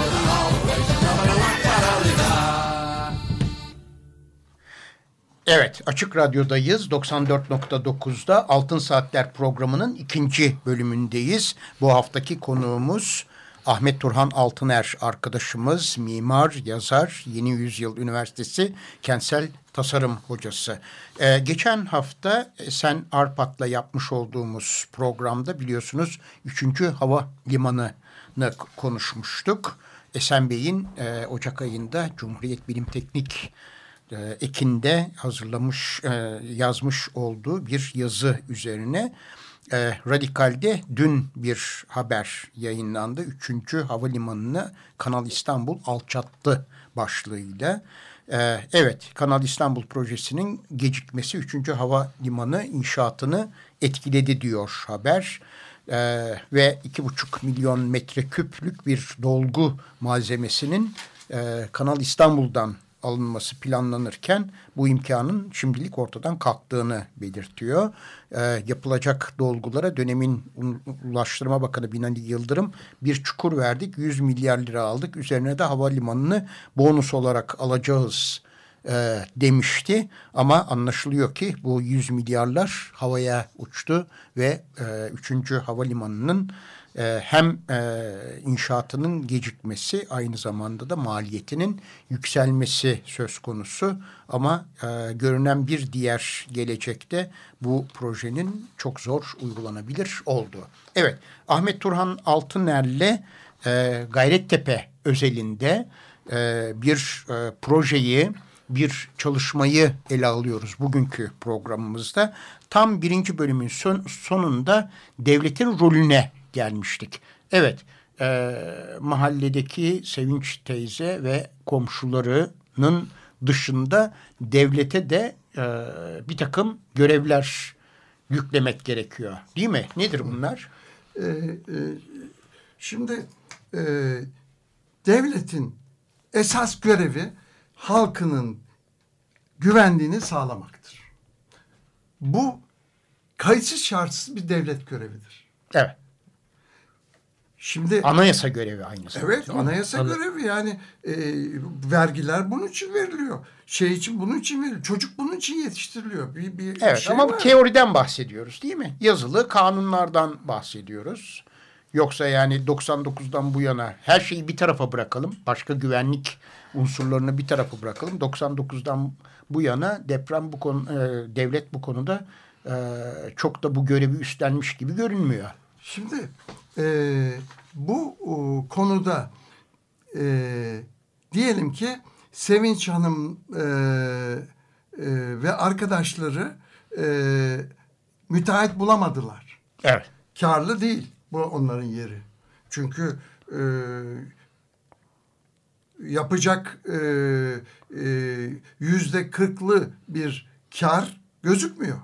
Speaker 1: Evet, Açık Radyo'dayız. 94.9'da Altın Saatler programının ikinci bölümündeyiz. Bu haftaki konuğumuz Ahmet Turhan Altıner arkadaşımız, mimar, yazar, Yeni Yüzyıl Üniversitesi Kentsel Tasarım Hocası. Ee, geçen hafta e, sen Arpat'la yapmış olduğumuz programda biliyorsunuz 3. Hava Limanı'nı konuşmuştuk. Esen Bey'in e, Ocak ayında Cumhuriyet Bilim Teknik Ekin'de hazırlamış, e, yazmış olduğu bir yazı üzerine e, Radikal'de dün bir haber yayınlandı. Üçüncü havalimanını Kanal İstanbul alçattı başlığıyla. E, evet, Kanal İstanbul projesinin gecikmesi üçüncü havalimanı inşaatını etkiledi diyor haber. Ee, ve iki buçuk milyon metreküplük bir dolgu malzemesinin e, Kanal İstanbul'dan alınması planlanırken bu imkanın şimdilik ortadan kalktığını belirtiyor. E, yapılacak dolgulara dönemin Ulaştırma Bakanı Binali Yıldırım bir çukur verdik 100 milyar lira aldık üzerine de havalimanını bonus olarak alacağız e, demişti. Ama anlaşılıyor ki bu 100 milyarlar havaya uçtu ve e, 3. havalimanının e, hem e, inşaatının gecikmesi aynı zamanda da maliyetinin yükselmesi söz konusu. Ama e, görünen bir diğer gelecekte bu projenin çok zor uygulanabilir olduğu. Evet Ahmet Turhan Altıner'le e, Gayrettepe özelinde bir projeyi, bir çalışmayı ele alıyoruz bugünkü programımızda. Tam birinci bölümün son, sonunda devletin rolüne gelmiştik. Evet, e, mahalledeki Sevinç teyze ve komşularının dışında devlete de e, bir takım görevler yüklemek gerekiyor. Değil mi? Nedir bunlar?
Speaker 2: Ee, e, şimdi e, devletin esas görevi halkının güvenliğini sağlamaktır. Bu kayıtsız şartsız bir devlet görevidir.
Speaker 1: Evet.
Speaker 2: Şimdi
Speaker 1: Anayasa görevi aynı zamanda.
Speaker 2: Evet anayasa
Speaker 3: Ana-
Speaker 2: görevi yani e, vergiler bunun için veriliyor. Şey için bunun için veriliyor. Çocuk bunun için yetiştiriliyor. Bir, bir
Speaker 1: Evet
Speaker 2: şey
Speaker 1: ama
Speaker 2: var.
Speaker 1: teoriden bahsediyoruz değil mi? Yazılı kanunlardan bahsediyoruz. Yoksa yani 99'dan bu yana her şeyi bir tarafa bırakalım. Başka güvenlik unsurlarını bir tarafa bırakalım. 99'dan bu yana deprem bu konu e, devlet bu konuda e, çok da bu görevi üstlenmiş gibi görünmüyor.
Speaker 2: Şimdi e, bu o, konuda e, diyelim ki Sevinç Hanım e, e, ve arkadaşları e, müteahhit bulamadılar.
Speaker 1: Evet.
Speaker 2: Karlı değil bu onların yeri. Çünkü e, yapacak e, e, yüzde kırklı bir kar gözükmüyor.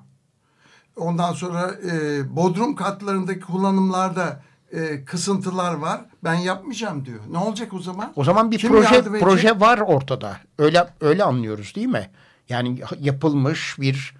Speaker 2: Ondan sonra e, bodrum katlarındaki kullanımlarda e, kısıntılar var. Ben yapmayacağım diyor. Ne olacak o zaman?
Speaker 1: O zaman bir
Speaker 2: Kim
Speaker 1: proje proje var ortada. Öyle öyle anlıyoruz değil mi? Yani yapılmış bir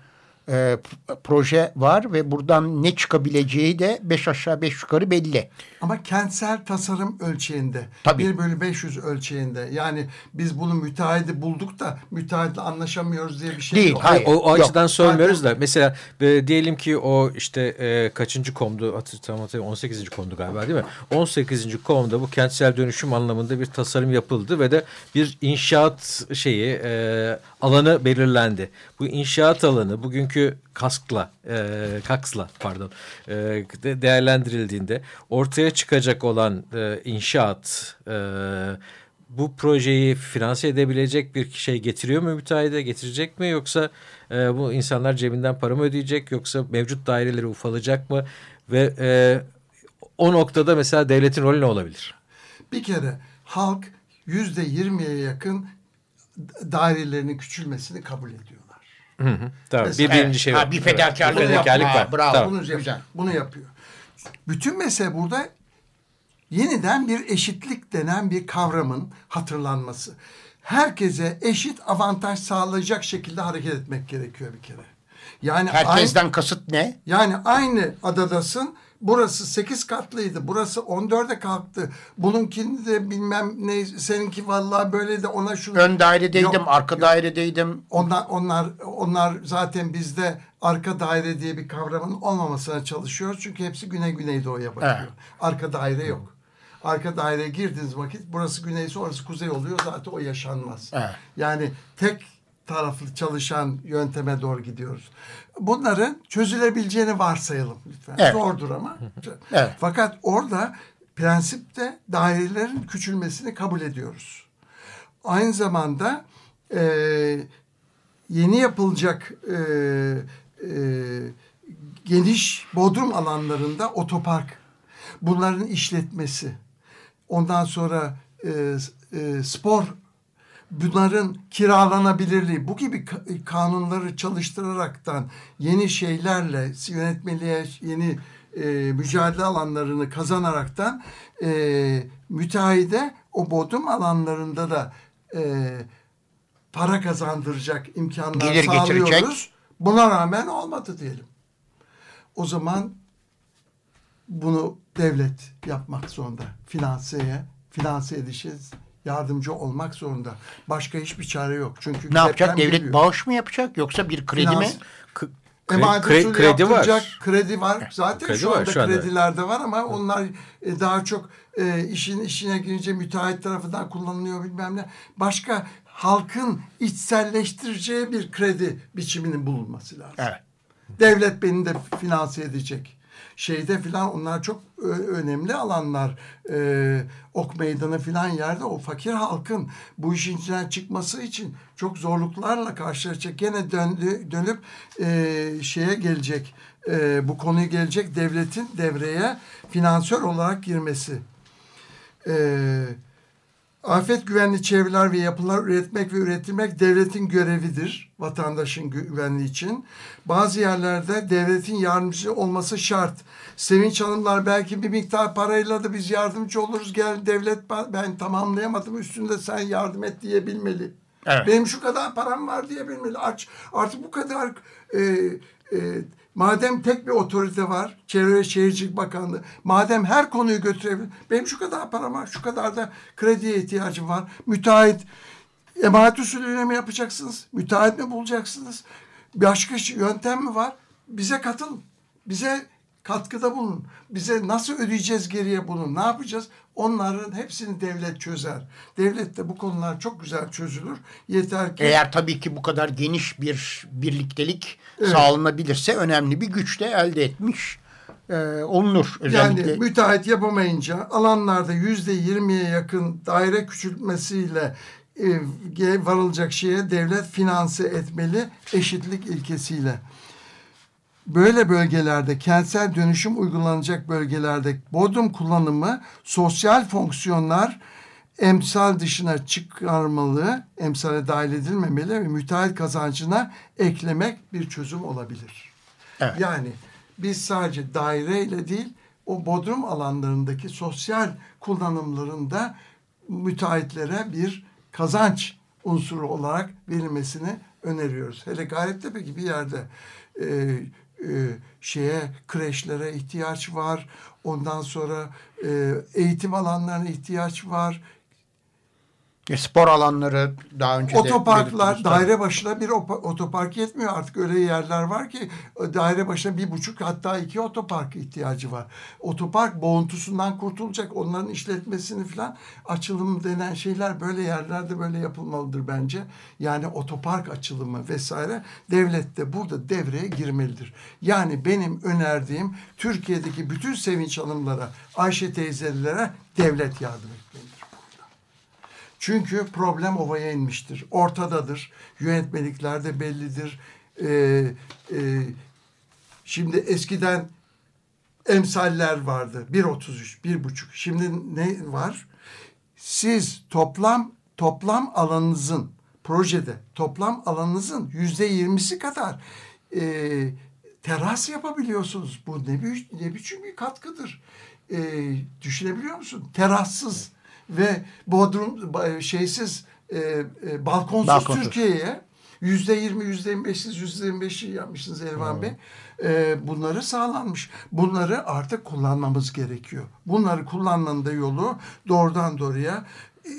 Speaker 1: e, proje var ve buradan ne çıkabileceği de beş aşağı beş yukarı belli.
Speaker 2: Ama kentsel tasarım ölçeğinde.
Speaker 1: Tabii.
Speaker 2: 1 bölü 500 ölçeğinde. Yani biz bunu müteahhidi bulduk da müteahhitle anlaşamıyoruz diye bir şey
Speaker 1: Değil,
Speaker 2: yok.
Speaker 1: hayır.
Speaker 3: o, o
Speaker 1: yok.
Speaker 3: açıdan söylemiyoruz da mesela e, diyelim ki o işte e, kaçıncı komdu hatırlamıyorum 18. komdu galiba değil mi? 18. komda bu kentsel dönüşüm anlamında bir tasarım yapıldı ve de bir inşaat şeyi e, alanı belirlendi. Bu inşaat alanı bugünkü kaskla e, kaksla pardon e, de- değerlendirildiğinde ortaya çıkacak olan e, inşaat e, bu projeyi finanse edebilecek bir şey getiriyor mu müteahhide getirecek mi yoksa e, bu insanlar cebinden para mı ödeyecek yoksa mevcut daireleri ufalacak mı ve e, o noktada mesela devletin rolü ne olabilir?
Speaker 2: Bir kere halk yüzde yirmiye yakın dairelerinin küçülmesini kabul ediyorlar.
Speaker 3: Hı hı. Tamam. Bir birinci şey
Speaker 1: Ha,
Speaker 3: var.
Speaker 1: bir fedakarlık
Speaker 3: Bir fedakarlık var.
Speaker 1: Bravo.
Speaker 3: Tamam.
Speaker 2: Bunu,
Speaker 1: güzel.
Speaker 2: bunu yapıyor. Bütün mesele burada yeniden bir eşitlik denen bir kavramın hatırlanması. Herkese eşit avantaj sağlayacak şekilde hareket etmek gerekiyor bir kere. Yani
Speaker 1: Herkesten kasıt ne?
Speaker 2: yani aynı adadasın. Burası 8 katlıydı. Burası 14'e kalktı. Bununkini de bilmem ne seninki vallahi böyle de ona şunu
Speaker 1: Ön dairedeydim,
Speaker 2: Yok,
Speaker 1: arka
Speaker 2: yok.
Speaker 1: dairedeydim.
Speaker 2: Onlar onlar onlar zaten bizde arka daire diye bir kavramın olmamasına çalışıyoruz. Çünkü hepsi güney güneydoğuya bakıyor.
Speaker 1: Evet.
Speaker 2: Arka daire yok. Arka daireye girdiğiniz vakit burası güneyse orası kuzey oluyor. Zaten o yaşanmaz.
Speaker 1: Evet.
Speaker 2: Yani tek taraflı çalışan yönteme doğru gidiyoruz. Bunların çözülebileceğini varsayalım lütfen.
Speaker 1: Evet.
Speaker 2: Zordur ama.
Speaker 1: Evet.
Speaker 2: Fakat orada prensipte dairelerin küçülmesini kabul ediyoruz. Aynı zamanda e, yeni yapılacak e, e, geniş bodrum alanlarında otopark, bunların işletmesi, ondan sonra e, e, spor, bunların kiralanabilirliği, bu gibi ka- kanunları çalıştıraraktan yeni şeylerle yönetmeliğe yeni e, mücadele alanlarını kazanaraktan e, müteahhide o bodrum alanlarında da e, para kazandıracak imkanlar
Speaker 1: Gelir
Speaker 2: sağlıyoruz.
Speaker 1: getirecek.
Speaker 2: Buna rağmen olmadı diyelim. O zaman bunu devlet yapmak zorunda. Finanseye, finanse edişiz, yardımcı olmak zorunda. Başka hiçbir çare yok. Çünkü
Speaker 1: Ne yapacak? Devlet
Speaker 2: geliyor.
Speaker 1: bağış mı yapacak yoksa bir kredi
Speaker 2: Finans-
Speaker 1: mi?
Speaker 3: K-
Speaker 2: Emanet
Speaker 3: kre-
Speaker 2: usulü
Speaker 3: kredi var.
Speaker 2: Kredi var. Zaten
Speaker 3: Kredi
Speaker 2: şu
Speaker 3: var
Speaker 2: anda
Speaker 3: şu anda.
Speaker 2: kredilerde var ama onlar e, daha çok e, işin işine girince müteahhit tarafından kullanılıyor bilmem ne. Başka halkın içselleştireceği bir kredi biçiminin bulunması lazım.
Speaker 1: Evet.
Speaker 2: Devlet beni de finanse edecek. Şeyde filan onlar çok önemli alanlar. E, ok meydanı filan yerde o fakir halkın bu işin içinden çıkması için çok zorluklarla karşılaşacak. Gene döndü, dönüp e, şeye gelecek e, bu konuyu gelecek devletin devreye finansör olarak girmesi. Eee Afet güvenli çevreler ve yapılar üretmek ve üretilmek devletin görevidir vatandaşın güvenliği için. Bazı yerlerde devletin yardımcısı olması şart. Sevinç Hanımlar belki bir miktar parayla da biz yardımcı oluruz. Gel devlet ben tamamlayamadım üstünde sen yardım et diyebilmeli. Evet. Benim şu kadar param var diyebilmeli. Aç, artık bu kadar e, e, Madem tek bir otorite var, Çevre ve Şehircilik Bakanlığı, madem her konuyu götürebilir, benim şu kadar param var, şu kadar da krediye ihtiyacım var. Müteahhit, emanet usulüyle mi yapacaksınız? Müteahhit mi bulacaksınız? Başka yöntem mi var? Bize katılın. Bize katkıda bulun. Bize nasıl ödeyeceğiz geriye bunu? Ne yapacağız? Onların hepsini devlet çözer. Devlet de bu konular çok güzel çözülür. Yeter ki...
Speaker 1: Eğer tabii ki bu kadar geniş bir birliktelik evet. sağlanabilirse önemli bir güç de elde etmiş e, olunur.
Speaker 2: Özellikle... Yani müteahhit yapamayınca alanlarda yüzde yirmiye yakın daire küçültmesiyle e, varılacak şeye devlet finanse etmeli eşitlik ilkesiyle böyle bölgelerde kentsel dönüşüm uygulanacak bölgelerde bodrum kullanımı sosyal fonksiyonlar emsal dışına çıkarmalı, emsale dahil edilmemeli ve müteahhit kazancına eklemek bir çözüm olabilir. Evet. Yani biz sadece daireyle değil o bodrum alanlarındaki sosyal kullanımlarında müteahhitlere bir kazanç unsuru olarak verilmesini öneriyoruz. Hele Gayrettepe gibi yerde e, e, şeye kreşlere ihtiyaç var. Ondan sonra e, eğitim alanlarına ihtiyaç var.
Speaker 1: E, spor alanları daha önce
Speaker 2: Otoparklar daire başına bir otopark yetmiyor artık öyle yerler var ki e, daire başına bir buçuk hatta iki otopark ihtiyacı var. Otopark boğuntusundan kurtulacak onların işletmesini falan açılım denen şeyler böyle yerlerde böyle yapılmalıdır bence. Yani otopark açılımı vesaire devlet de burada devreye girmelidir. Yani benim önerdiğim Türkiye'deki bütün sevinç hanımlara Ayşe teyzelere devlet yardım etmelidir. Çünkü problem ovaya inmiştir. Ortadadır. Yönetmelikler de bellidir. Ee, e, şimdi eskiden emsaller vardı. 1.33, 1.5. Şimdi ne var? Siz toplam toplam alanınızın projede toplam alanınızın yüzde yirmisi kadar e, teras yapabiliyorsunuz. Bu ne, ne biçim bir katkıdır? E, düşünebiliyor musun? Terassız ve Bodrum şeysiz e, e, balkonsuz, balkonsuz. Türkiye'ye yüzde yirmi, yüzde yirmi beşsiz, yüzde yirmi beşi yapmışsınız Elvan hmm. Bey. E, bunları sağlanmış. Bunları artık kullanmamız gerekiyor. Bunları kullanmanın da yolu doğrudan doğruya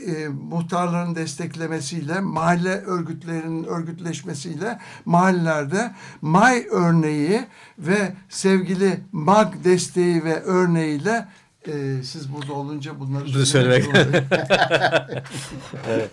Speaker 2: e, muhtarların desteklemesiyle, mahalle örgütlerinin örgütleşmesiyle mahallelerde MAY örneği ve sevgili MAG desteği ve örneğiyle e, siz burada olunca bunları söylemek. evet.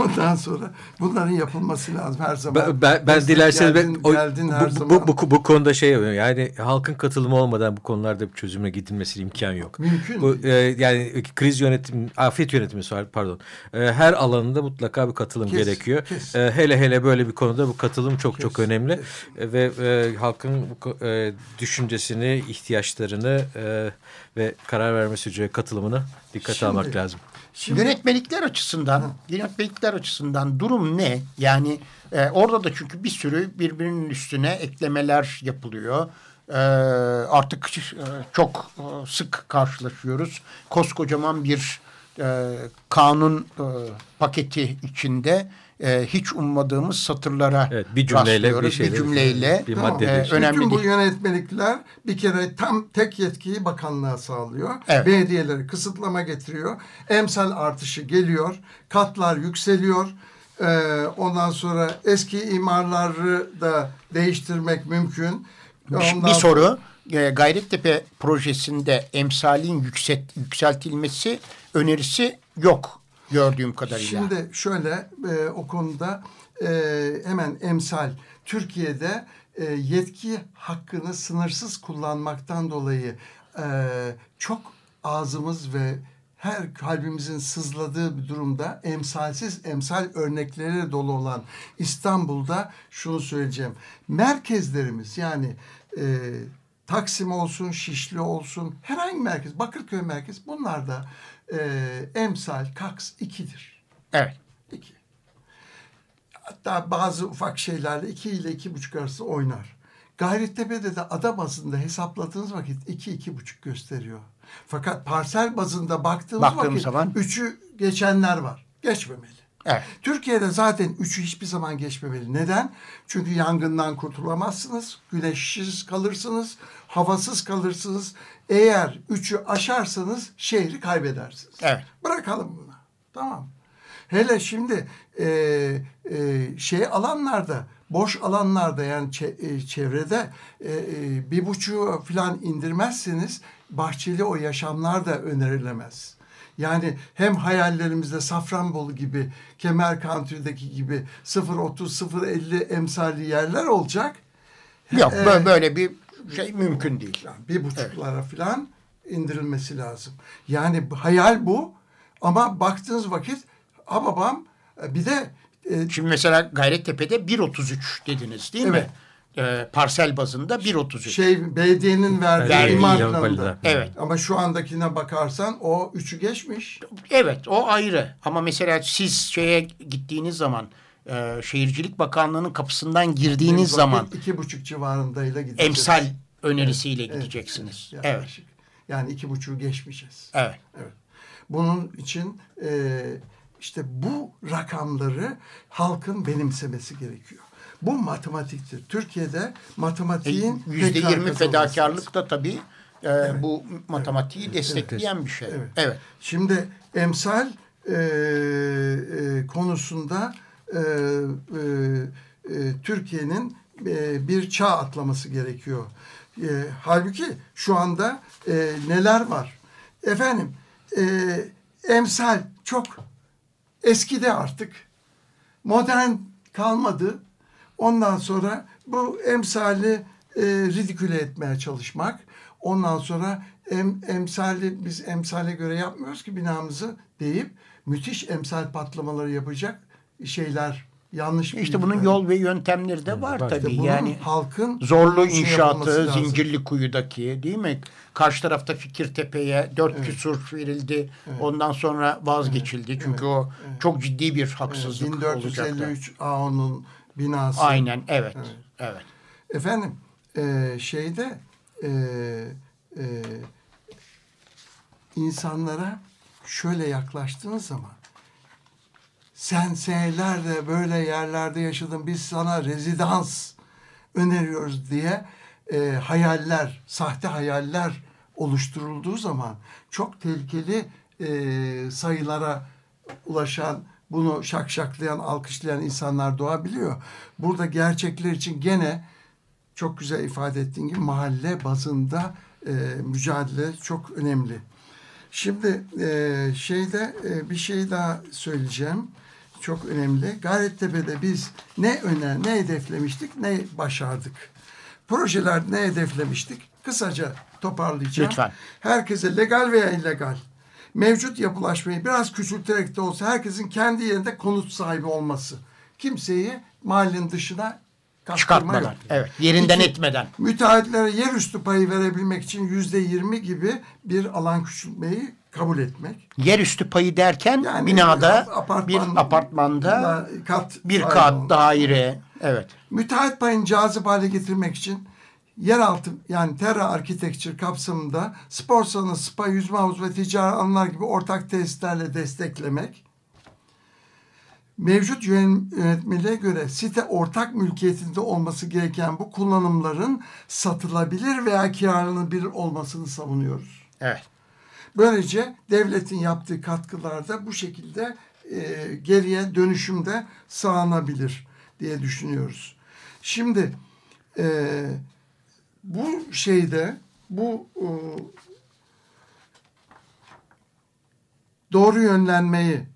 Speaker 2: Ondan sonra bunların yapılması lazım her zaman.
Speaker 3: Ben, ben, ben dilerseniz geldin, ben, o, geldin her bu, zaman. Bu, bu, bu konuda şey yapıyorum. Yani halkın katılımı olmadan bu konularda bir çözüme gidilmesi imkan yok.
Speaker 2: Mümkün.
Speaker 3: Bu, e, yani kriz yönetimi, afet yönetimi pardon. E, her alanında mutlaka bir katılım kes, gerekiyor. Kes. E, hele hele böyle bir konuda bu katılım çok kes, çok önemli. Kes. E, ve e, halkın e, düşüncesini, ihtiyaçlarını e, ve karar verme sürece katılımını dikkate şimdi, almak lazım.
Speaker 1: Şimdi, yönetmelikler açısından, yönetmelikler açısından durum ne? Yani e, orada da çünkü bir sürü birbirinin üstüne eklemeler yapılıyor. E, artık e, çok e, sık karşılaşıyoruz. Koskocaman bir e, kanun e, paketi içinde e, hiç ummadığımız satırlara evet,
Speaker 3: bir cümleyle bir, şeyler,
Speaker 1: bir cümleyle
Speaker 2: bir madde e, önemli Bütün bu yönetmelikler bir kere tam tek yetkiyi bakanlığa sağlıyor. Evet. Belediyeleri kısıtlama getiriyor. Emsal artışı geliyor. Katlar yükseliyor. Ee, ondan sonra eski imarları da değiştirmek mümkün.
Speaker 1: Ondan bir soru. E, Gayrettepe projesinde emsalin yükselt, yükseltilmesi önerisi yok gördüğüm kadarıyla.
Speaker 2: Şimdi şöyle e, o konuda e, hemen emsal Türkiye'de e, yetki hakkını sınırsız kullanmaktan dolayı e, çok ağzımız ve her kalbimizin sızladığı bir durumda emsalsiz emsal örnekleriyle dolu olan İstanbul'da şunu söyleyeceğim. Merkezlerimiz yani e, Taksim olsun, Şişli olsun, herhangi merkez, Bakırköy merkez bunlar da e, emsal, kaks ikidir.
Speaker 1: Evet.
Speaker 2: İki. Hatta bazı ufak şeylerle iki ile iki buçuk arası oynar. Gayrettepe'de de ada bazında hesapladığınız vakit iki iki buçuk gösteriyor. Fakat parsel bazında baktığımız
Speaker 1: Baktığımız
Speaker 2: vakit
Speaker 1: zaman-
Speaker 2: geçenler var. Geçmemeli.
Speaker 1: Evet.
Speaker 2: Türkiye'de zaten üçü hiçbir zaman geçmemeli. Neden? Çünkü yangından kurtulamazsınız, güneşsiz kalırsınız, havasız kalırsınız. Eğer üçü aşarsanız şehri kaybedersiniz.
Speaker 1: Evet.
Speaker 2: Bırakalım bunu. Tamam. Hele şimdi e, e, şey alanlarda, boş alanlarda yani e, çevrede e, e, bir buçuğu falan indirmezseniz bahçeli o yaşamlar da önerilemez. Yani hem hayallerimizde Safranbolu gibi, Kemer Country'deki gibi 0.30-0.50 emsali yerler olacak.
Speaker 1: Yok
Speaker 2: Ee,
Speaker 1: böyle, böyle bir şey mümkün değil.
Speaker 2: Yani bir buçuklara falan indirilmesi lazım. Yani hayal bu ama baktığınız vakit ha babam e, bir de e,
Speaker 1: Şimdi mesela Gayrettepe'de 1.33 dediniz değil mi? Ee, parsel bazında 1.33.
Speaker 2: şey belediyenin verdiği
Speaker 1: Verdiği
Speaker 2: imar planında.
Speaker 1: Evet.
Speaker 2: Ama şu andakine bakarsan o üçü geçmiş.
Speaker 1: Evet o ayrı ama mesela siz şeye gittiğiniz zaman e, Şehircilik Bakanlığı'nın kapısından girdiğiniz
Speaker 2: Vakit
Speaker 1: zaman
Speaker 2: iki buçuk civarındayla gideceğiz.
Speaker 1: emsal önerisiyle
Speaker 2: Evet,
Speaker 1: gideceksiniz.
Speaker 2: evet,
Speaker 1: Evet.
Speaker 2: yaklaşık. Yani iki buçuğu geçmişiz.
Speaker 1: Evet.
Speaker 2: Evet. Bunun için e, işte bu rakamları halkın benimsemesi gerekiyor. Bu matematiktir. Türkiye'de matematiğin
Speaker 1: E, Yüzde
Speaker 2: tekrar
Speaker 1: yirmi
Speaker 2: kazanılması
Speaker 1: fedakarlık da tabii e, bu matematiği destekleyen bir şey.
Speaker 2: Evet.
Speaker 1: Evet.
Speaker 2: Şimdi emsal e, e, konusunda e, e, e, Türkiye'nin e, bir çağ atlaması gerekiyor. E, halbuki şu anda e, neler var? Efendim e, emsal çok eskide artık modern kalmadı. Ondan sonra bu emsali e, ridiküle etmeye çalışmak. Ondan sonra em, emsali biz emsale göre yapmıyoruz ki binamızı deyip müthiş emsal patlamaları yapacak şeyler yanlış
Speaker 1: İşte bunun yol ve yöntemleri de var
Speaker 3: var.
Speaker 1: tabii.
Speaker 2: İşte
Speaker 1: yani
Speaker 2: halkın
Speaker 1: zorlu
Speaker 2: şey
Speaker 1: inşaatı. Zincirli Kuyu'daki değil mi? Karşı tarafta Fikirtepe'ye dört küsur verildi. Ondan sonra vazgeçildi. Çünkü o çok ciddi bir haksızlık olacaktı.
Speaker 2: 1453 AO'nun binası.
Speaker 1: Aynen evet. Evet.
Speaker 2: Efendim e, şeyde e, e, insanlara şöyle yaklaştığınız zaman sen senelerde böyle yerlerde yaşadın biz sana rezidans öneriyoruz diye e, hayaller, sahte hayaller oluşturulduğu zaman çok tehlikeli e, sayılara ulaşan, bunu şakşaklayan, alkışlayan insanlar doğabiliyor. Burada gerçekler için gene çok güzel ifade ettiğin gibi mahalle bazında e, mücadele çok önemli. Şimdi e, şeyde e, bir şey daha söyleyeceğim. Çok önemli. Gayrettepe'de biz ne öne ne hedeflemiştik ne başardık. Projeler ne hedeflemiştik? Kısaca toparlayacağım.
Speaker 1: Lütfen.
Speaker 2: Herkese legal veya illegal mevcut yapılaşmayı biraz küçülterek de olsa herkesin kendi yerinde konut sahibi olması. Kimseyi mahallenin dışına
Speaker 1: Çıkartmadan.
Speaker 2: yok.
Speaker 1: Evet. Yerinden
Speaker 2: İki,
Speaker 1: etmeden.
Speaker 2: Müteahhitlere yerüstü payı verebilmek için yüzde yirmi gibi bir alan küçültmeyi kabul etmek.
Speaker 1: Yerüstü payı derken
Speaker 2: Yani
Speaker 1: binada
Speaker 2: apartman-
Speaker 1: bir apartmanda
Speaker 2: kat
Speaker 1: bir kat daire. Evet.
Speaker 2: Müteahhit payını cazip hale getirmek için yeraltı yani Terra Architecture kapsamında spor salonu, spa, yüzme havuzu ve ticari alanlar gibi ortak tesislerle desteklemek. Mevcut yön- yönetmeliğe göre site ortak mülkiyetinde olması gereken bu kullanımların satılabilir veya kiralanabilir olmasını savunuyoruz.
Speaker 1: Evet.
Speaker 2: Böylece devletin yaptığı katkılar da bu şekilde e, geriye dönüşümde sağlanabilir diye düşünüyoruz. Şimdi e, bu şeyde bu e, doğru yönlenmeyi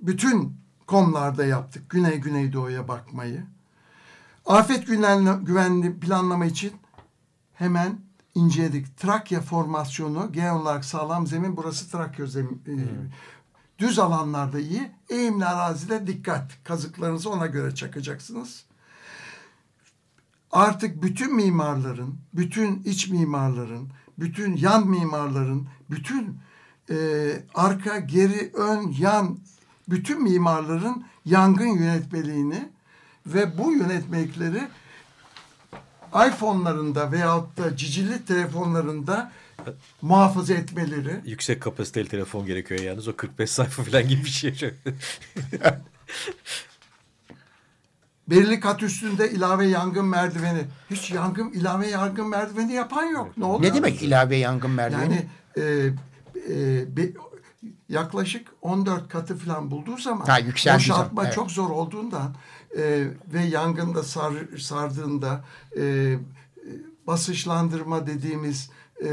Speaker 2: bütün komlarda yaptık. Güney Güneydoğu'ya bakmayı. Afet güvenli planlama için hemen inceledik. Trakya formasyonu genel olarak sağlam zemin. Burası Trakya zemin. Hmm. Düz alanlarda iyi. Eğimli arazide dikkat. Kazıklarınızı ona göre çakacaksınız. Artık bütün mimarların, bütün iç mimarların, bütün yan mimarların, bütün e, arka, geri, ön, yan bütün mimarların yangın yönetmeliğini ve bu yönetmelikleri iPhone'larında veyahut da cicili telefonlarında muhafaza etmeleri.
Speaker 3: Yüksek kapasiteli telefon gerekiyor yalnız o 45 sayfa falan gibi bir şey.
Speaker 2: belirli kat üstünde ilave yangın merdiveni. Hiç yangın ilave yangın merdiveni yapan yok.
Speaker 1: Ne oluyor? Ne demek ilave yangın merdiveni?
Speaker 2: Yani e, e, be, yaklaşık 14 katı falan bulduğu zaman
Speaker 1: ha,
Speaker 2: boşaltma evet. çok zor olduğundan e, ve yangında sar, sardığında e, basınçlandırma dediğimiz e,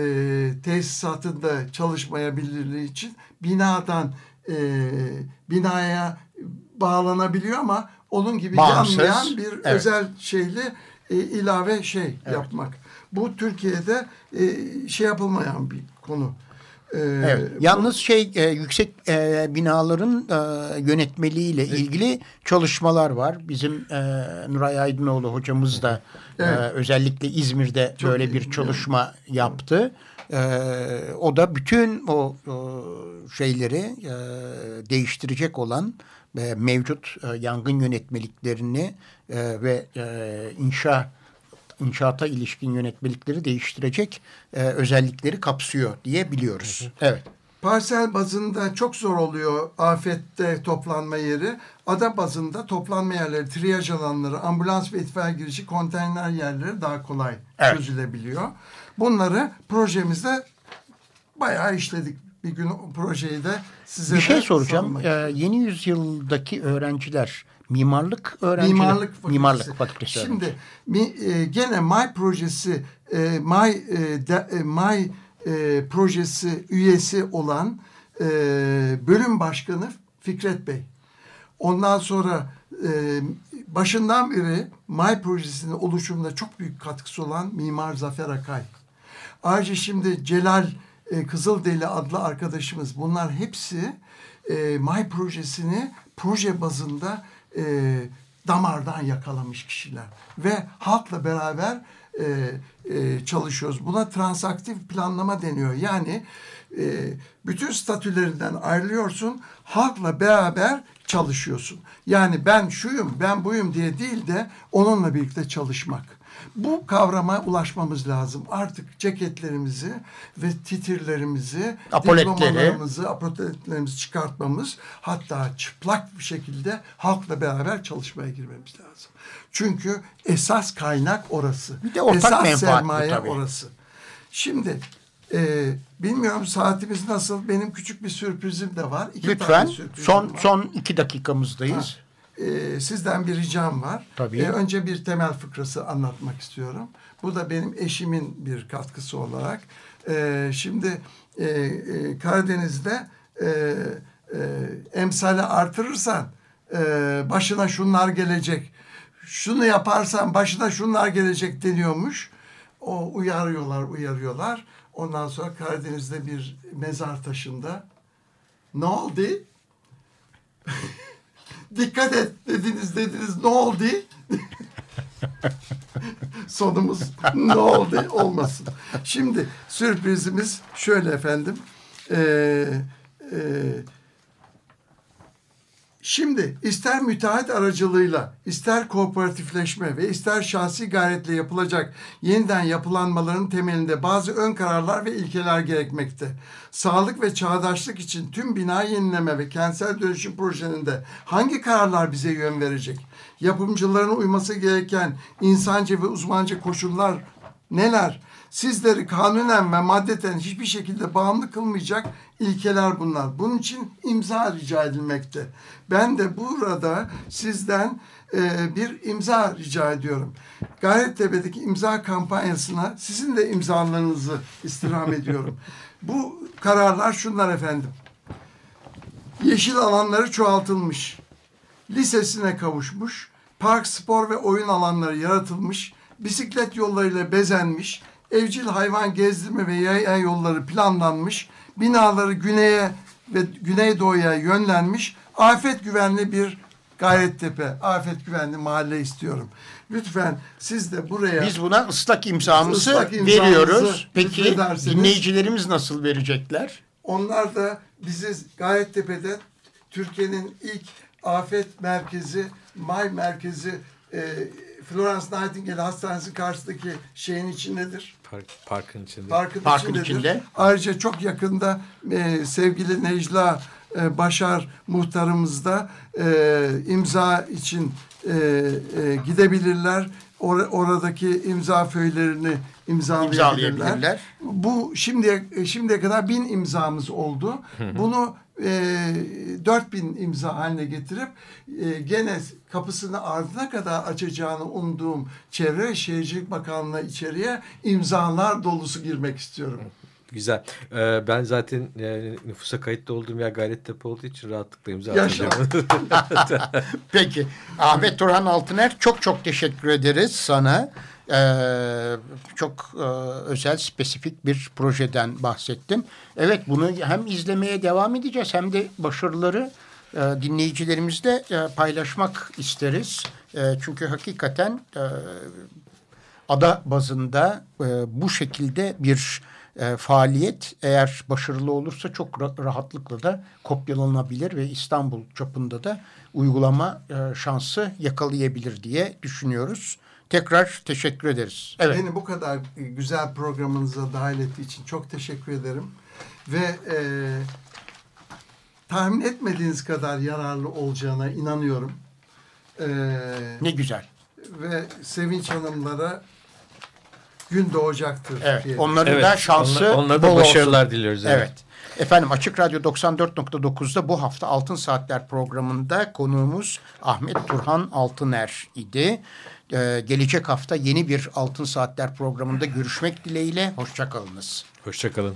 Speaker 2: tesisatında çalışmayabilirliği için binadan e, binaya bağlanabiliyor ama onun gibi Bağımsız. yanmayan bir evet. özel şeyli e, ilave şey evet. yapmak. Bu Türkiye'de e, şey yapılmayan bir konu.
Speaker 1: Ee, evet. Yalnız şey e, yüksek e, binaların e, yönetmeliğiyle ilgili çalışmalar var. Bizim e, Nuray Aydınoğlu hocamız da e, evet. e, özellikle İzmir'de Çok böyle bir çalışma evet. yaptı. E, o da bütün o, o şeyleri e, değiştirecek olan e, mevcut e, yangın yönetmeliklerini e, ve e, inşa inşaata ilişkin yönetmelikleri değiştirecek e, özellikleri kapsıyor diye biliyoruz. Evet.
Speaker 2: Parsel bazında çok zor oluyor afette toplanma yeri. Ada bazında toplanma yerleri, triyaj alanları, ambulans ve itfaiye girişi, konteyner yerleri daha kolay evet. çözülebiliyor. Bunları projemizde bayağı işledik. Bir gün o projeyi de size
Speaker 1: Bir şey soracağım. Ee, yeni yüzyıldaki öğrenciler mimarlık öğrencileri. Mimarlık fakültesi. Mimarlık fakültesi
Speaker 2: Şimdi mi, e, gene MAY projesi e, MAY e, de, e, MAY e, projesi üyesi olan e, bölüm başkanı Fikret Bey. Ondan sonra e, başından beri MAY projesinin oluşumunda çok büyük katkısı olan Mimar Zafer Akay. Ayrıca şimdi Celal e, Kızıldeli adlı arkadaşımız bunlar hepsi e, MAY projesini proje bazında e, damardan yakalamış kişiler. Ve halkla beraber e, e, çalışıyoruz. Buna transaktif planlama deniyor. Yani e, bütün statülerinden ayrılıyorsun, halkla beraber çalışıyorsun. Yani ben şuyum, ben buyum diye değil de onunla birlikte çalışmak. Bu kavrama ulaşmamız lazım. Artık ceketlerimizi ve titirlerimizi, diplomalarımızı, apoletlerimizi çıkartmamız hatta çıplak bir şekilde halkla beraber çalışmaya girmemiz lazım. Çünkü esas kaynak orası.
Speaker 1: Bir de ortak esas sermaye
Speaker 2: bu, orası. Şimdi e, bilmiyorum saatimiz nasıl. Benim küçük bir sürprizim de var.
Speaker 1: İki Lütfen. son var. son iki dakikamızdayız. Ha
Speaker 2: e, sizden bir ricam var.
Speaker 1: Tabii. E,
Speaker 2: önce bir temel fıkrası anlatmak istiyorum. Bu da benim eşimin bir katkısı olarak. E, şimdi e, e, Karadeniz'de e, e, emsali artırırsan e, başına şunlar gelecek. Şunu yaparsan başına şunlar gelecek deniyormuş. O uyarıyorlar, uyarıyorlar. Ondan sonra Karadeniz'de bir mezar taşında ne oldu? dikkat et dediniz dediniz ne oldu? Sonumuz ne oldu olmasın. Şimdi sürprizimiz şöyle efendim. Ee, e, Şimdi ister müteahhit aracılığıyla, ister kooperatifleşme ve ister şahsi gayretle yapılacak yeniden yapılanmaların temelinde bazı ön kararlar ve ilkeler gerekmekte. Sağlık ve çağdaşlık için tüm bina yenileme ve kentsel dönüşüm projelerinde hangi kararlar bize yön verecek? Yapımcıların uyması gereken insancı ve uzmanca koşullar neler? Sizleri kanunen ve maddeten hiçbir şekilde bağımlı kılmayacak ilkeler bunlar. Bunun için imza rica edilmekte. Ben de burada sizden e, bir imza rica ediyorum. Gayrettepe'deki imza kampanyasına sizin de imzalarınızı istirham ediyorum. Bu kararlar şunlar efendim. Yeşil alanları çoğaltılmış. Lisesine kavuşmuş. Park, spor ve oyun alanları yaratılmış. Bisiklet yollarıyla bezenmiş. Evcil hayvan gezdirme ve yaya yolları planlanmış. Binaları güneye ve güneydoğuya yönlenmiş. Afet güvenli bir Gayrettepe Afet Güvenli Mahalle istiyorum. Lütfen siz de buraya...
Speaker 1: Biz buna ıslak imzamızı
Speaker 2: Islak imzamızı
Speaker 1: veriyoruz. Peki dinleyicilerimiz nasıl verecekler?
Speaker 2: Onlar da bizi Gayrettepe'de Türkiye'nin ilk afet merkezi, May merkezi e, Florence Nightingale Hastanesi karşısındaki şeyin içindedir.
Speaker 3: Park, parkın içinde.
Speaker 2: Parkın,
Speaker 1: Parkın
Speaker 2: içindedir.
Speaker 1: içinde.
Speaker 2: Ayrıca çok yakında e, sevgili Necla e, Başar muhtarımız da e, imza için e, e, gidebilirler. Or- oradaki imza föylerini imzalayabilirler.
Speaker 1: İmzalayabilirler.
Speaker 2: Bu şimdiye şimdiye kadar bin imzamız oldu. Bunu e, 4000 imza haline getirip e, gene kapısını ardına kadar açacağını umduğum Çevre ve Şehircilik Bakanlığı'na içeriye imzalar dolusu girmek istiyorum.
Speaker 3: Güzel. Ee, ben zaten yani nüfusa kayıtlı olduğum yer Gayrettepe olduğu için rahatlıkla imza
Speaker 2: Yaşa.
Speaker 3: atacağım.
Speaker 1: Peki Ahmet Turhan Altıner çok çok teşekkür ederiz sana. Ee, çok e, özel spesifik bir projeden bahsettin. Evet bunu hem izlemeye devam edeceğiz hem de başarıları dinleyicilerimizle e, paylaşmak isteriz. E, çünkü hakikaten e, ada bazında e, bu şekilde bir e, faaliyet eğer başarılı olursa çok ra- rahatlıkla da kopyalanabilir ve İstanbul çapında da uygulama e, şansı yakalayabilir diye düşünüyoruz. Tekrar teşekkür ederiz. Evet.
Speaker 2: Beni bu kadar e, güzel programınıza dahil ettiği için çok teşekkür ederim. Ve e, tahmin etmediğiniz kadar yararlı olacağına inanıyorum. E,
Speaker 1: Ne güzel.
Speaker 2: ve Sevinç Hanımlara gün doğacaktır.
Speaker 1: Evet.
Speaker 2: diye
Speaker 1: Onların
Speaker 3: evet.
Speaker 1: da şansı
Speaker 3: Onlar, onlara da
Speaker 1: olsun.
Speaker 3: başarılar diliyoruz.
Speaker 1: Evet. Efendim Açık Radyo 94.9'da bu hafta Altın Saatler programında konuğumuz Ahmet Turhan Altıner idi. Ee, gelecek hafta yeni bir Altın Saatler programında görüşmek dileğiyle. Hoşçakalınız.
Speaker 3: Hoşçakalın.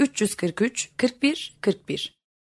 Speaker 5: 343 41 41